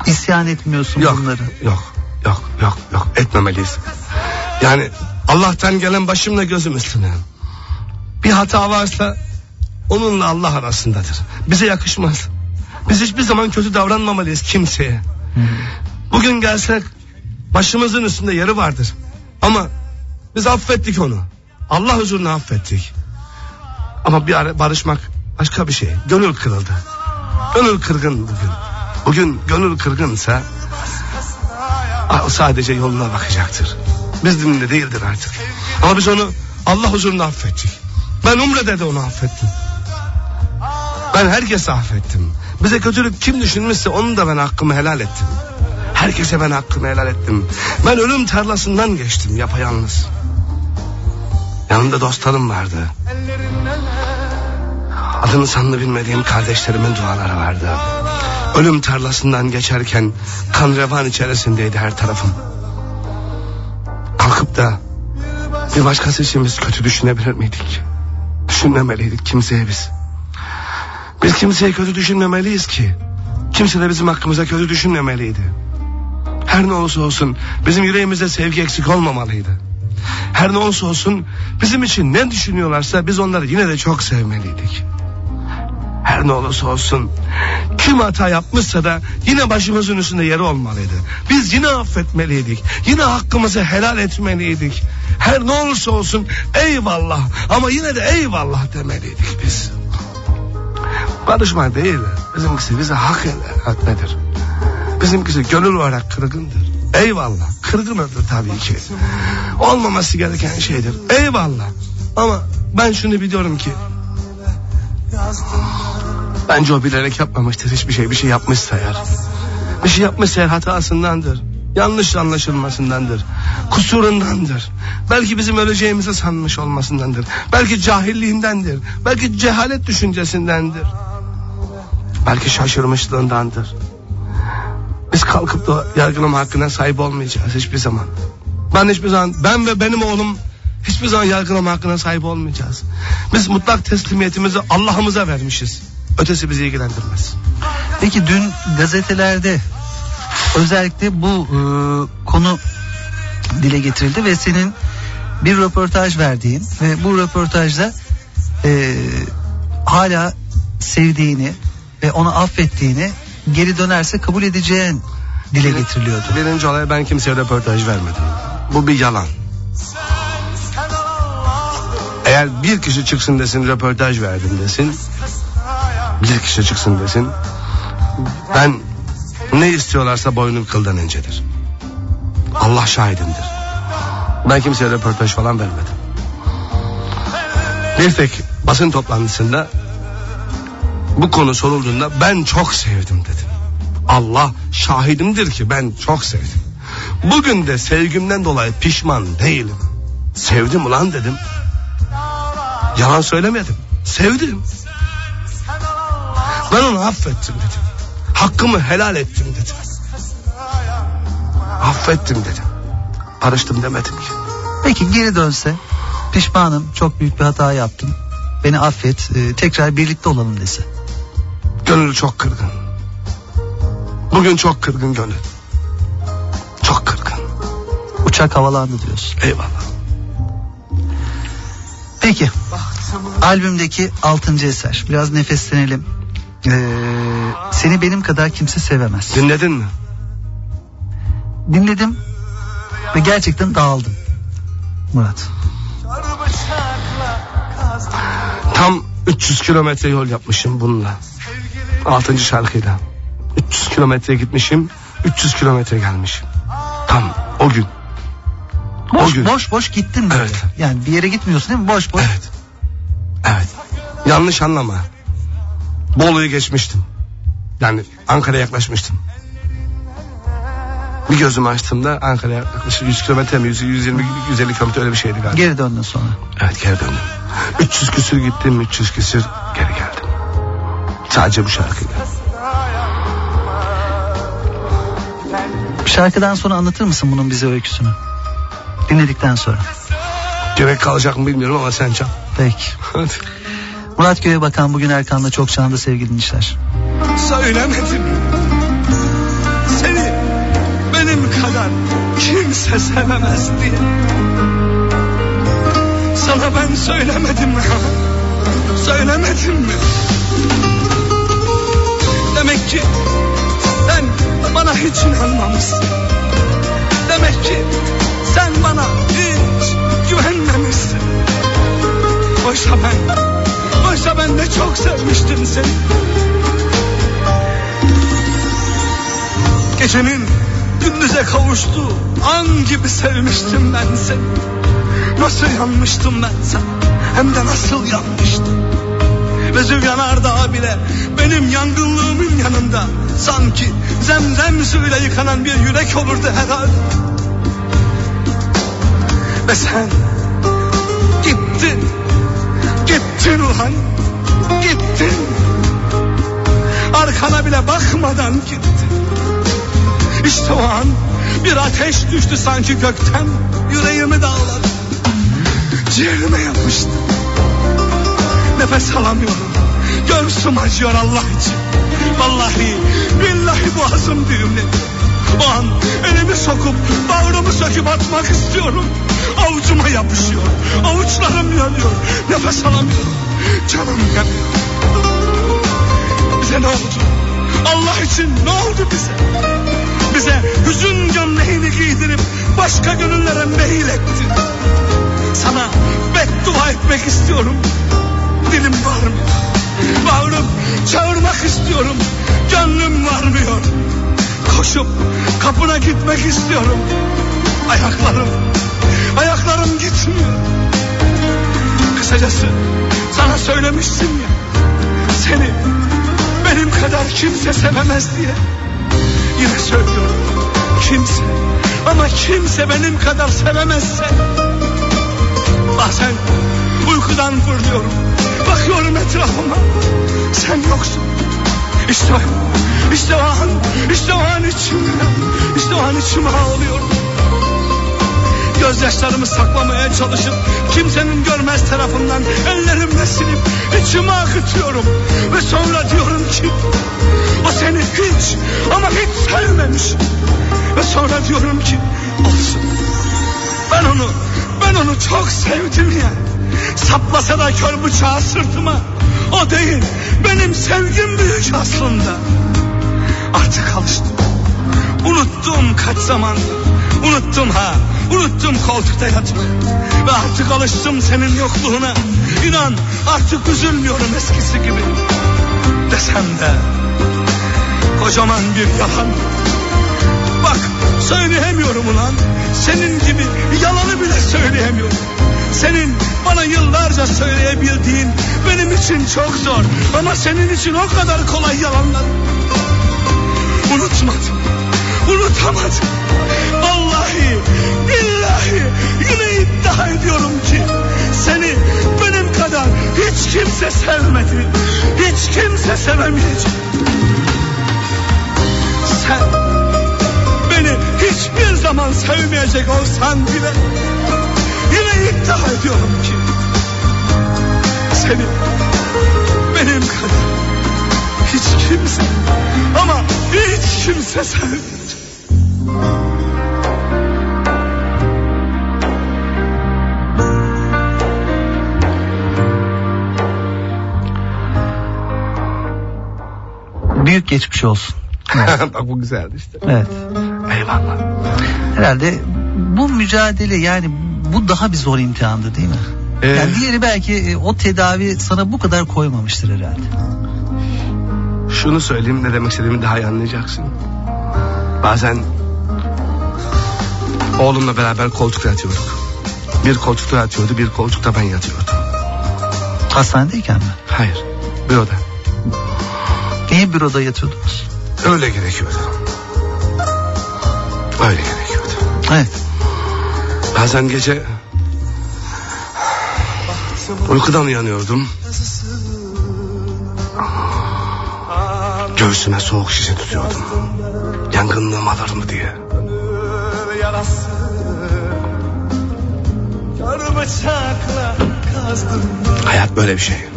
isyan etmiyorsun Yok, bunları? yok, yok, yok, yok etmemeliyiz. Yani Allah'tan gelen başımla gözüm üstüne. Bir hata varsa onunla Allah arasındadır. Bize yakışmaz. Biz hiçbir zaman kötü davranmamalıyız kimseye. Bugün gelsek başımızın üstünde yeri vardır. Ama biz affettik onu. Allah huzuruna affettik. Ama bir ara barışmak başka bir şey. Gönül kırıldı. Gönül kırgın bugün. Bugün gönül kırgınsa sadece yoluna bakacaktır. Biz dininde değildir artık. Ama biz onu Allah huzurunda affettik. Ben Umre'de de onu affettim. Ben herkese affettim. Bize kötülük kim düşünmüşse onu da ben hakkımı helal ettim. Herkese ben hakkımı helal ettim. Ben ölüm tarlasından geçtim yapayalnız. Yanımda dostlarım vardı. Adını sanını bilmediğim kardeşlerimin duaları vardı. Ölüm tarlasından geçerken kan revan içerisindeydi her tarafım. Kalkıp da bir başkası için biz kötü düşünebilir miydik? Düşünmemeliydik kimseye biz. Biz kimseye kötü düşünmemeliyiz ki. Kimse de bizim hakkımıza kötü düşünmemeliydi. Her ne olursa olsun bizim yüreğimizde sevgi eksik olmamalıydı. Her ne olursa olsun bizim için ne düşünüyorlarsa biz onları yine de çok sevmeliydik. Her ne olursa olsun kim hata yapmışsa da yine başımızın üstünde yeri olmalıydı. Biz yine affetmeliydik. Yine hakkımızı helal etmeliydik. Her ne olursa olsun eyvallah ama yine de eyvallah demeliydik biz. Barışma değil. Bizimkisi bize hak etmedir. Bizimkisi gönül olarak kırgındır. Eyvallah. Kırgındır tabii ki. Olmaması gereken şeydir. Eyvallah. Ama ben şunu biliyorum ki Bence o bilerek yapmamıştır hiçbir şey. Bir şey yapmışsa eğer. Bir şey yapmışsa eğer hatasındandır. Yanlış anlaşılmasındandır. Kusurundandır. Belki bizim öleceğimizi sanmış olmasındandır. Belki cahilliğindendir. Belki cehalet düşüncesindendir. Belki şaşırmışlığındandır. Biz kalkıp da yargılama hakkına sahip olmayacağız hiçbir zaman. Ben hiçbir zaman ben ve benim oğlum hiçbir zaman yargılama hakkına sahip olmayacağız. Biz mutlak teslimiyetimizi Allah'ımıza vermişiz. Ötesi bizi ilgilendirmez. Peki dün gazetelerde özellikle bu e, konu dile getirildi ve senin bir röportaj verdiğin ve bu röportajda e, hala sevdiğini ve onu affettiğini geri dönerse kabul edeceğin dile getiriliyordu. Birinci olay ben kimseye röportaj vermedim. Bu bir yalan. Eğer bir kişi çıksın desin röportaj verdim desin. Bir kişi çıksın desin. Ben ne istiyorlarsa boynum kıldan incedir. Allah şahidimdir. Ben kimseye röportaj falan vermedim. Bir tek basın toplantısında bu konu sorulduğunda ben çok sevdim dedim. Allah şahidimdir ki ben çok sevdim. Bugün de sevgimden dolayı pişman değilim. Sevdim ulan dedim. Yalan söylemedim. Sevdim. Ben onu affettim dedim. Hakkımı helal ettim dedim. Affettim dedim. Barıştım demedim ki. Peki geri dönse pişmanım çok büyük bir hata yaptım. Beni affet e, tekrar birlikte olalım dese. Gönül çok kırgın. Bugün çok kırgın gönül. Çok kırgın. Uçak havalandı diyorsun. Eyvallah. Peki albümdeki altıncı eser biraz nefeslenelim. Ee, seni benim kadar kimse sevemez. Dinledin mi? Dinledim ve gerçekten dağıldım. Murat. Tam 300 kilometre yol yapmışım bununla. Altıncı şarkıyla. 300 kilometre gitmişim. 300 kilometre gelmişim. Tam o gün. Boş O gün. boş boş gittin mi? Evet. Yani bir yere gitmiyorsun değil mi? Boş boş. Evet. Evet. Yanlış anlama. Bolu'yu geçmiştim. Yani Ankara'ya yaklaşmıştım. Bir gözümü açtığımda Ankara'ya yaklaşık 100 kilometre mi 100, 120 150 kilometre öyle bir şeydi galiba. Geri döndün sonra. Evet geri döndüm. 300 küsür gittim 300 küsür geri geldim. Sadece bu şarkıyla. Şarkıdan sonra anlatır mısın bunun bize öyküsünü? Dinledikten sonra. Gerek kalacak mı bilmiyorum ama sen çal. Peki. Murat Göğe Bakan bugün Erkan'la çok çağında sevgili dinleyiciler. Söylemedim. Seni benim kadar kimse sevemez diye. Sana ben söylemedim mi? Söylemedim mi? Ki sen bana hiç inanmamışsın. Demek ki sen bana hiç güvenmemişsin. Oysa ben, oysa ben de çok sevmiştim seni. Gecenin gündüze kavuştuğu an gibi sevmiştim ben seni. Nasıl yanmıştım ben sen hem de nasıl yanmıştım. Vezüv yanardağ bile benim yangınlığımın yanında sanki zemzem suyuyla yıkanan bir yürek olurdu herhalde. Ve sen gittin, gittin ulan, gittin. Arkana bile bakmadan gittin. İşte o an bir ateş düştü sanki gökten yüreğimi dağladı. Ciğerime yapıştı. Nefes alamıyorum. Göğsüm acıyor Allah için. Vallahi billahi boğazım düğümledi. O an elimi sokup bağrımı söküp atmak istiyorum. Avucuma yapışıyor. Avuçlarım yanıyor. Nefes alamıyorum. Canım yanıyor. Bize ne oldu? Allah için ne oldu bize? Bize hüzün gömleğini giydirip başka gönüllere meyil etti. Sana beddua etmek istiyorum. Dilim varmıyor. Bağırıp çağırmak istiyorum. Gönlüm varmıyor. Koşup kapına gitmek istiyorum. Ayaklarım, ayaklarım gitmiyor. Kısacası sana söylemiştim ya. Seni benim kadar kimse sevemez diye. Yine söylüyorum. Kimse ama kimse benim kadar sevemezse. Bazen uykudan fırlıyorum. Bakıyorum etrafıma. Sen yoksun. İşte o, işte o an, işte o an içimde, işte o an içime ağlıyorum. Gözyaşlarımı saklamaya çalışıp kimsenin görmez tarafından ellerimle silip içime akıtıyorum. Ve sonra diyorum ki o seni hiç ama hiç sevmemiş. Ve sonra diyorum ki olsun. Ben onu ben onu çok sevdim ya. Saplasa da kör bıçağı sırtıma. O değil benim sevgim büyük aslında. Artık alıştım. Unuttum kaç zamandır. Unuttum ha. Unuttum koltukta yatmayı. Ve artık alıştım senin yokluğuna. İnan artık üzülmüyorum eskisi gibi. Desem de kocaman bir yalan. Bak söyleyemiyorum ulan. Senin gibi yalanı bile söyleyemiyorum. Senin bana yıllarca söyleyebildiğin benim için çok zor. Ama senin için o kadar kolay yalanlar. Unutmadım. Unutamadım. Vallahi billahi yine iddia ediyorum ki seni benim kadar hiç kimse sevmedi. Hiç kimse sevemeyecek. Sen beni hiçbir zaman sevmeyecek olsan bile iddia ediyorum ki seni benim kadar hiç kimse ama hiç kimse sevmeyecek. Büyük geçmiş olsun. Bak bu güzeldi işte. Evet. Eyvallah. Herhalde bu mücadele yani bu daha bir zor imtihandı değil mi? Ee, Yani diğeri belki e, o tedavi sana bu kadar koymamıştır herhalde. Şunu söyleyeyim ne demek istediğimi daha iyi anlayacaksın. Bazen oğlumla beraber koltukta yatıyorduk. Bir koltukta yatıyordu, bir koltukta ben yatıyordum. Hastanedeyken mi? Hayır, bir oda. Niye büroda yatıyordunuz? Öyle gerekiyordu. Öyle gerekiyordu. Evet. Bazen gece uykudan uyanıyordum. Göğsüme soğuk şişe tutuyordum. Yangınlığım alır mı diye. Hayat böyle bir şey.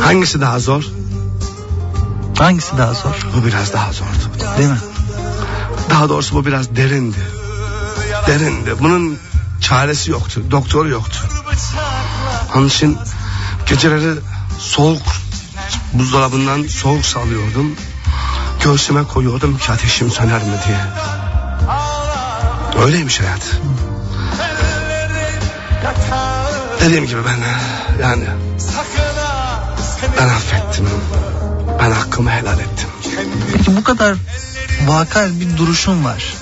Hangisi daha zor? Hangisi daha zor? Bu biraz daha zordu. Değil mi? Daha doğrusu bu biraz derindi. Derindi. Bunun çaresi yoktu. Doktoru yoktu. Onun için geceleri soğuk buzdolabından soğuk salıyordum. Göğsüme koyuyordum ki ateşim söner mi diye. Öyleymiş hayat. Dediğim gibi ben yani ben affettim. Ben hakkımı helal ettim. Peki bu kadar vakar bir duruşun var.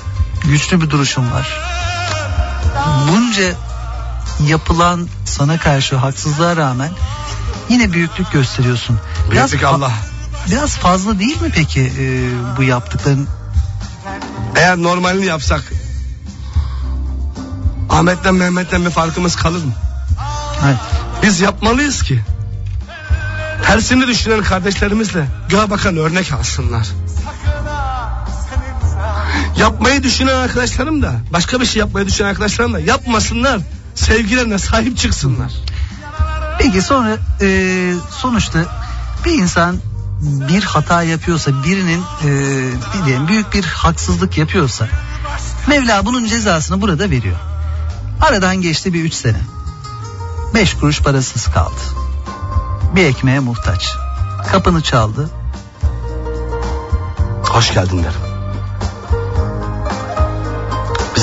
Güçlü bir duruşun var. Bunca yapılan sana karşı haksızlığa rağmen yine büyüklük gösteriyorsun. Büyüklük fa- Allah. Biraz fazla değil mi peki e, bu yaptıkların? Eğer normalini yapsak Ahmet'ten Mehmet'ten bir farkımız kalır mı? Hayır. Biz yapmalıyız ki tersini düşünen kardeşlerimizle göğe bakan örnek alsınlar. Yapmayı düşünen arkadaşlarım da başka bir şey yapmayı düşünen arkadaşlarım da yapmasınlar. Sevgilerine sahip çıksınlar. Peki sonra e, sonuçta bir insan bir hata yapıyorsa birinin e, diyelim büyük bir haksızlık yapıyorsa Mevla bunun cezasını burada veriyor. Aradan geçti bir üç sene. Beş kuruş parasız kaldı. Bir ekmeğe muhtaç. Kapını çaldı. Hoş geldin derim.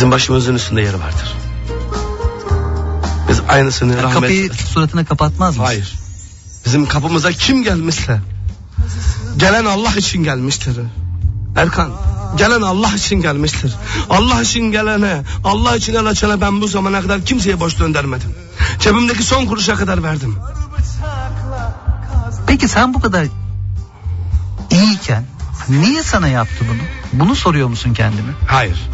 Bizim başımızın üstünde yeri vardır. Biz aynısını rahmet... Kapıyı suratına kapatmaz mısın? Hayır. Bizim kapımıza kim gelmişse gelen Allah için gelmiştir. Erkan gelen Allah için gelmiştir. Allah için gelene, Allah için el açana ben bu zamana kadar kimseye boş döndürmedim. Cebimdeki son kuruşa kadar verdim. Peki sen bu kadar iyiyken niye sana yaptı bunu? Bunu soruyor musun kendine? Hayır.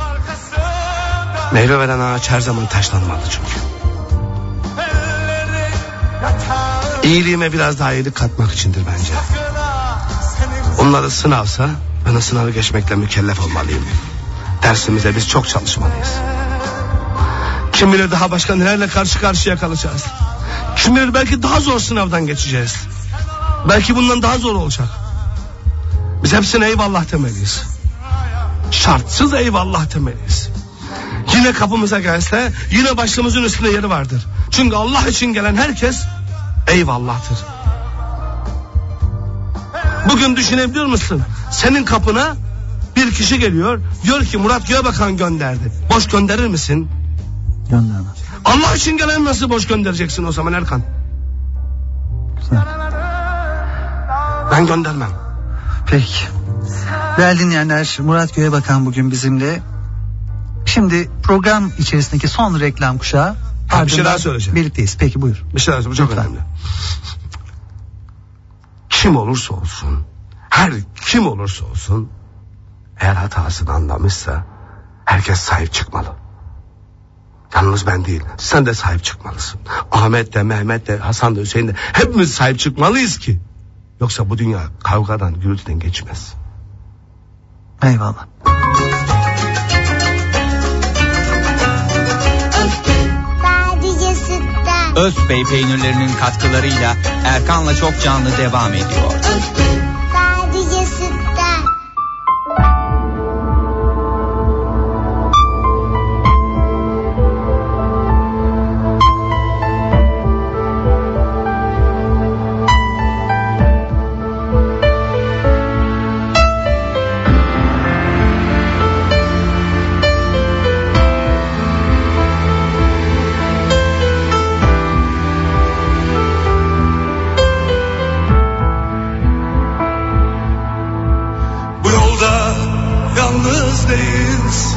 Meyve veren ağaç her zaman taşlanmalı çünkü. İyiliğime biraz daha iyilik katmak içindir bence. Onları sınavsa ben o sınavı geçmekle mükellef olmalıyım. Dersimize biz çok çalışmalıyız. Kim bilir daha başka nelerle karşı karşıya kalacağız. Kim bilir belki daha zor sınavdan geçeceğiz. Belki bundan daha zor olacak. Biz hepsine eyvallah demeliyiz. Şartsız eyvallah demeliyiz. Yine kapımıza gelse yine başımızın üstünde yeri vardır. Çünkü Allah için gelen herkes eyvallahtır. Bugün düşünebiliyor musun? Senin kapına bir kişi geliyor. Diyor ki Murat Göğebakan gönderdi. Boş gönderir misin? Göndermez. Allah için gelen nasıl boş göndereceksin o zaman Erkan? Güzel. Ben göndermem. Peki. Değerli dinleyenler Murat Göğebakan bugün bizimle. Şimdi program içerisindeki son reklam kuşağı. Ha, bir şey daha söyleyeceğim. Birlikteyiz. Peki buyur. Bir şey daha bu çok Lütfen. önemli. Kim olursa olsun, her kim olursa olsun, eğer hatasını anlamışsa herkes sahip çıkmalı. Yalnız ben değil sen de sahip çıkmalısın. Ahmet de Mehmet de Hasan da Hüseyin de hepimiz sahip çıkmalıyız ki. Yoksa bu dünya kavgadan gürültüden geçmez. Eyvallah. Özbey peynirlerinin katkılarıyla Erkan'la çok canlı devam ediyor. Sadece yalnız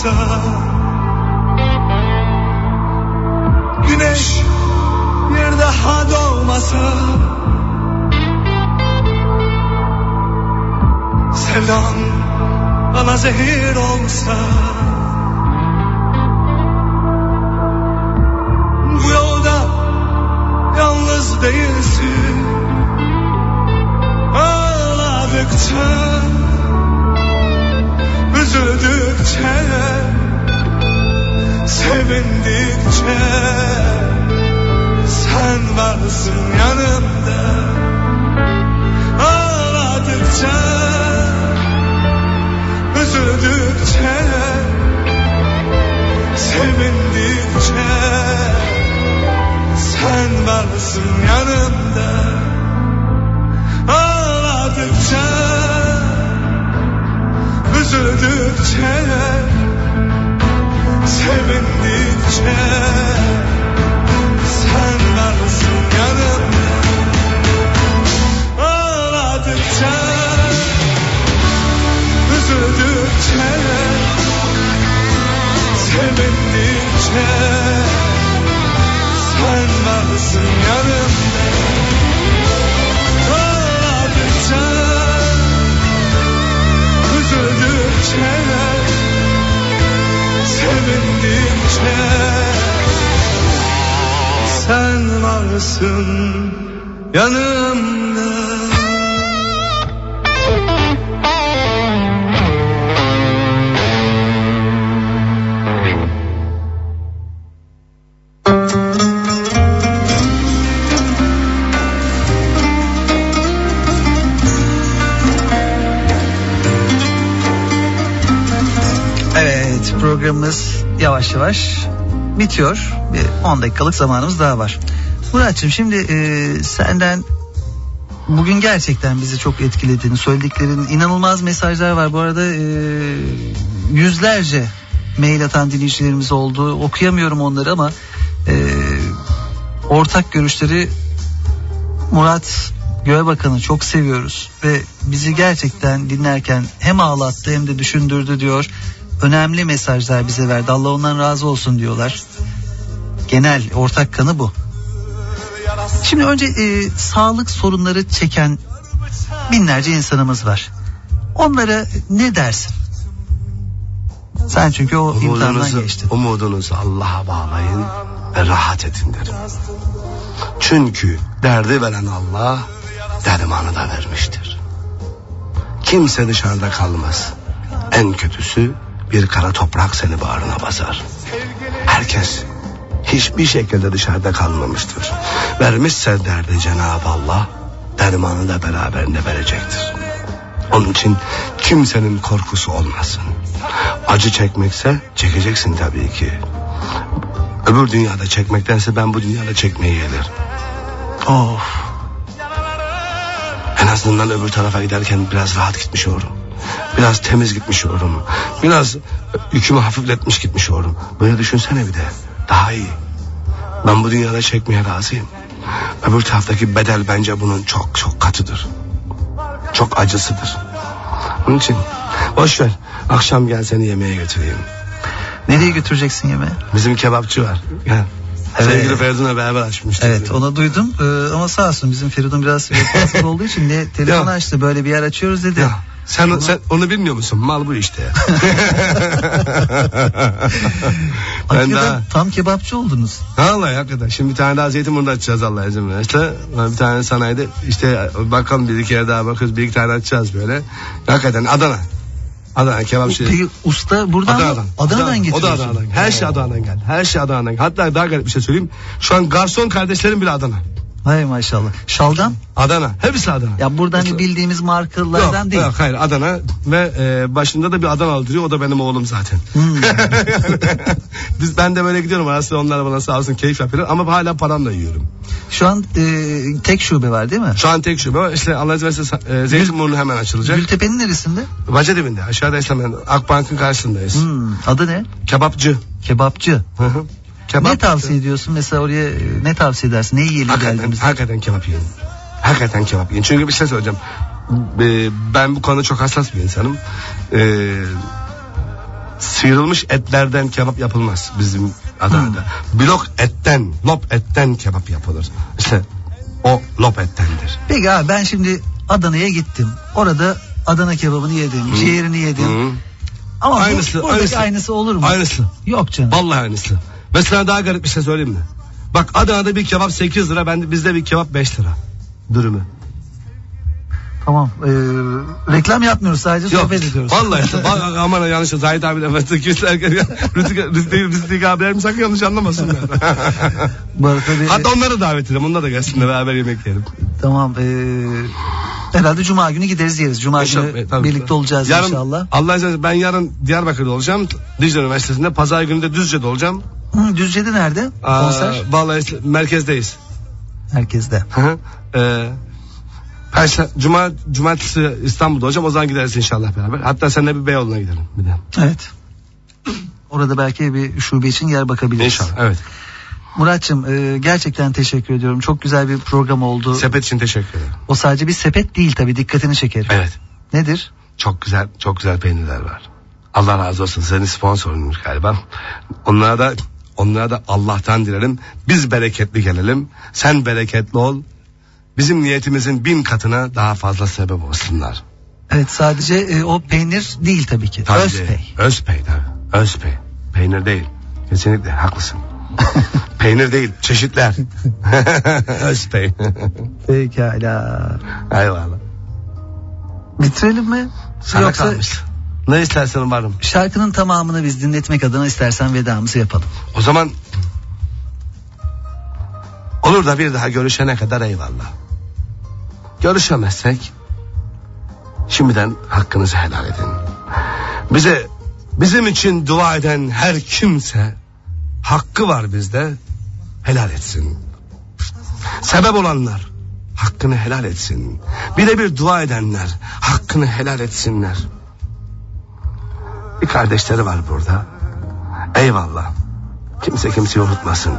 sun. Sevindikçe Sen varsın yanımda. Ağladıkça Üzüldükçe Sevindikçe Sen varsın yanımda. Ağladıkça Üzüldükçe Sevindikçe Sen varsın yanımda Ağladıkça Üzüldükçe Sevindikçe Sen varsın yanımda Ağladıkça Sevindikçe Sen varsın yanımda programımız yavaş yavaş bitiyor. Bir 10 dakikalık zamanımız daha var. Muratçım şimdi e, senden bugün gerçekten bizi çok etkilediğini söylediklerin inanılmaz mesajlar var. Bu arada e, yüzlerce mail atan dinleyicilerimiz oldu. Okuyamıyorum onları ama e, ortak görüşleri Murat Göğebakan'ı çok seviyoruz ve bizi gerçekten dinlerken hem ağlattı hem de düşündürdü diyor. Önemli mesajlar bize verdi. Allah ondan razı olsun diyorlar. genel ortak kanı bu. Şimdi önce e, sağlık sorunları çeken binlerce insanımız var. Onlara ne dersin? Sen çünkü o imtihandan Umudunuzu, geçtin. umudunuzu Allah'a bağlayın ve rahat edin derim. Çünkü derdi veren Allah dermanı da vermiştir. Kimse dışarıda kalmaz. En kötüsü bir kara toprak seni bağrına basar. Herkes hiçbir şekilde dışarıda kalmamıştır. Vermişse derdi Cenab-ı Allah dermanı da beraberinde verecektir. Onun için kimsenin korkusu olmasın. Acı çekmekse çekeceksin tabii ki. Öbür dünyada çekmektense ben bu dünyada çekmeyi yedir. Of. En azından öbür tarafa giderken biraz rahat gitmiş olurum. Biraz temiz gitmiş olurum. Biraz yükümü hafifletmiş gitmiş olurum. Böyle düşünsene bir de. Daha iyi. Ben bu dünyada çekmeye razıyım. Öbür taraftaki bedel bence bunun çok çok katıdır. Çok acısıdır. Onun için boş ver. Akşam gel seni yemeğe götüreyim. Nereye götüreceksin yemeği? Bizim kebapçı var. Gel. Evet. Sevgili Feridun'la beraber açmıştık. Evet onu duydum Ee, ama sağ olsun bizim Feridun biraz vefasız olduğu için ne telefon açtı böyle bir yer açıyoruz dedi. Ya, sen, sen onu bilmiyor musun? Mal bu işte. ben daha... tam kebapçı oldunuz. Vallahi hakikaten. Şimdi bir tane daha Zeytinburnu'da açacağız Allah izin verirse. Bir tane sanayide işte bakalım bir iki yer daha bakıyoruz. Bir iki tane açacağız böyle. Hakikaten Adana. Adana kebapçı. Peki usta buradan mı? Adana'dan. Adana'dan Adana. O da getiriyorsun. Adana'dan. Her şey Adana'dan geldi. Her şey Adana'dan geldi. Hatta daha garip bir şey söyleyeyim. Şu an garson kardeşlerim bile Adana. Hay maşallah. Şalgam? Adana. Hepsi Adana. Ya buradan hani bildiğimiz markalardan yok, değil. Yok hayır Adana ve e, başında da bir Adana duruyor o da benim oğlum zaten. Hmm. Biz ben de böyle gidiyorum arasında onlar bana sağ olsun keyif yapıyorlar ama hala paramla yiyorum. Şu an e, tek şube var değil mi? Şu an tek şube var işte Allah izin verirse e, Zeytinburnu hemen açılacak. Gültepe'nin neresinde? Baca dibinde aşağıda hemen Akbank'ın karşısındayız. Hmm, adı ne? Kebapçı. Kebapçı. Hı hı. Kebap. Ne tavsiye ediyorsun? Mesela oraya e, ne tavsiye edersin? Ne yiyelim Hakikaten, geldiğimizde? hakikaten kebap yiyin. Hakikaten kebap yiyin. Çünkü bir şey söyleyeceğim. Ben bu konuda çok hassas bir insanım. Ee, sıyrılmış etlerden kebap yapılmaz bizim Adana'da. Blok etten, lop etten kebap yapılır. İşte o lop ettendir. Peki abi ben şimdi Adana'ya gittim. Orada Adana kebabını yedim, ciğerini yedim. Hı. Ama Aynısı, buradaki aynısı. aynısı olur mu? Aynısı. Yok canım. Vallahi aynısı. Mesela daha garip bir şey söyleyeyim mi? Bak Adana'da bir kebap 8 lira, ben bizde bir kebap 5 lira. Dürümü. Tamam. Ee, reklam yapmıyoruz sadece Yok. sohbet ediyoruz. Vallahi bak, aman yanlış Zahid abi de kimse Rütük Rütük Rütük abilerim sakın yanlış anlamasınlar. Bir- Hatta onları davet edelim. Onlar da gelsinler beraber yemek yiyelim. Tamam. ee, herhalde Cuma günü gideriz yeriz. Cuma İnşallah, günü e, tabii. birlikte olacağız yarın, inşallah. Allah verirse ben yarın Diyarbakır'da olacağım. Dicle Üniversitesi'nde. Pazar günü de Düzce'de olacağım. Hı, Düzce'de nerede? Aa, Konser? Vallahi işte merkezdeyiz. Herkeste. Hı hı. Ee, Perşembe, Cuma, Cumartesi İstanbul'da olacağım. O zaman gideriz inşallah beraber. Hatta seninle bir Beyoğlu'na gidelim. Bir de. Evet. Orada belki bir şube için yer bakabiliriz. İnşallah evet. Muratçım e, gerçekten teşekkür ediyorum. Çok güzel bir program oldu. Sepet için teşekkür ederim. o sadece bir sepet değil tabii dikkatini çekerim. Evet. Nedir? Çok güzel, çok güzel peynirler var. Allah razı olsun. Senin sponsorunmuş galiba. Onlara da onlara da Allah'tan dilerim. Biz bereketli gelelim. Sen bereketli ol. Bizim niyetimizin bin katına daha fazla sebep olsunlar. Evet sadece e, o peynir değil tabii ki. Tabii. Özpey. Özpey tabii. Özpey. Peynir değil. Kesinlikle haklısın. Peynir değil. Çeşitler. Özpey. Pekala. Eyvallah. Bitirelim mi? Sana Yoksa kalmış. Ne istersen varım. şarkının tamamını biz dinletmek adına istersen vedamızı yapalım. O zaman olur da bir daha görüşene kadar eyvallah. Görüşemezsek şimdiden hakkınızı helal edin. Bize bizim için dua eden her kimse hakkı var bizde helal etsin. Sebep olanlar hakkını helal etsin. Bir de bir dua edenler hakkını helal etsinler. Bir kardeşleri var burada. Eyvallah. Kimse kimseyi unutmasın.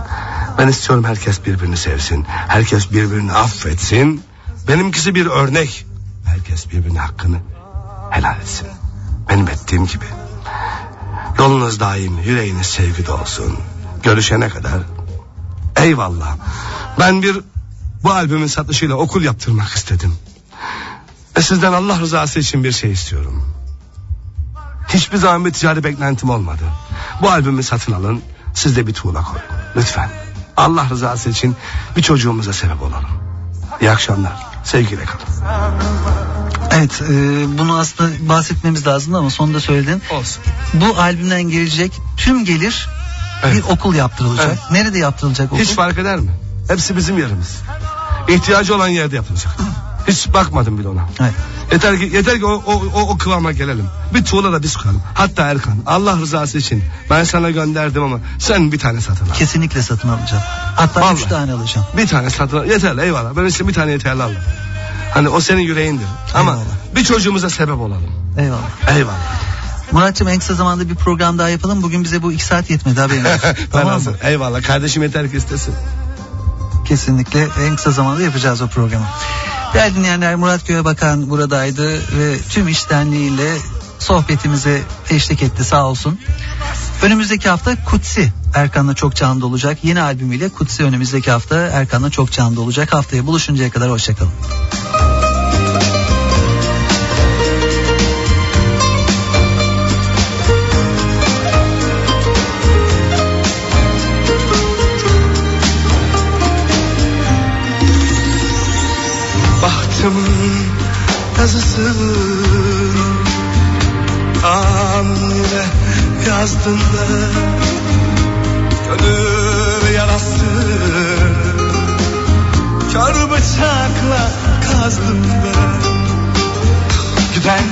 Ben istiyorum herkes birbirini sevsin. Herkes birbirini affetsin. Benimkisi bir örnek. Herkes birbirine hakkını helal etsin. Benim ettiğim gibi. Yolunuz daim, yüreğiniz sevgi olsun. Görüşene kadar Eyvallah. Ben bir bu albümün satışıyla okul yaptırmak istedim. Ve sizden Allah rızası için bir şey istiyorum. Hiçbir zaman bir ticari beklentim olmadı. Bu albümü satın alın. Siz de bir tuğla koyun. Lütfen. Allah rızası için bir çocuğumuza sebep olalım. İyi akşamlar. Sevgiyle kalın. Evet e, bunu aslında bahsetmemiz lazım ama sonunda söyledin. Olsun. Bu albümden gelecek tüm gelir Evet. bir okul yaptırılacak. Evet. Nerede yaptırılacak okul? Hiç fark eder mi? Hepsi bizim yerimiz. İhtiyacı olan yerde yapılacak. Hiç bakmadım bile ona. Evet. Yeter ki yeter ki o, o, o, o kıvama gelelim. Bir tuğla da biz koyalım. Hatta Erkan Allah rızası için ben sana gönderdim ama sen bir tane satın al. Kesinlikle satın alacağım. Hatta Vallahi. üç tane alacağım. Bir tane satın al. Yeterli eyvallah. Ben işte bir tane yeterli aldım. Hani o senin yüreğindir. Ama Eyvallah. bir çocuğumuza sebep olalım. Eyvallah. Eyvallah. Muratcığım en kısa zamanda bir program daha yapalım. Bugün bize bu iki saat yetmedi haberin olsun. tamam hazır. Eyvallah. Kardeşim yeter ki istesin. Kesinlikle en kısa zamanda yapacağız o programı. Değerli dinleyenler Murat Göğebakan buradaydı ve tüm iştenliğiyle sohbetimize eşlik etti sağ olsun. Önümüzdeki hafta Kutsi Erkan'la çok canlı olacak. Yeni albümüyle Kutsi önümüzdeki hafta Erkan'la çok canlı olacak. Haftaya buluşuncaya kadar hoşçakalın. Yazısı Amine yazdın da Gönül yarası Kör bıçakla kazdım ben Giden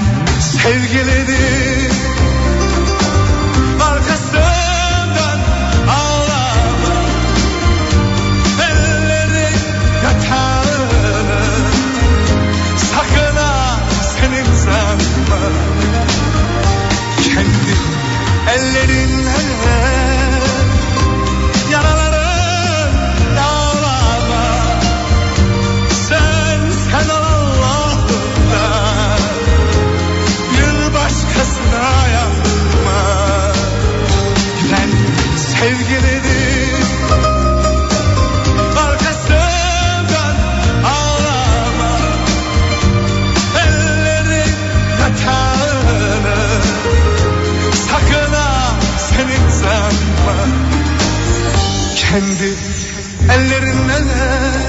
sevgilini Kendi Yaraları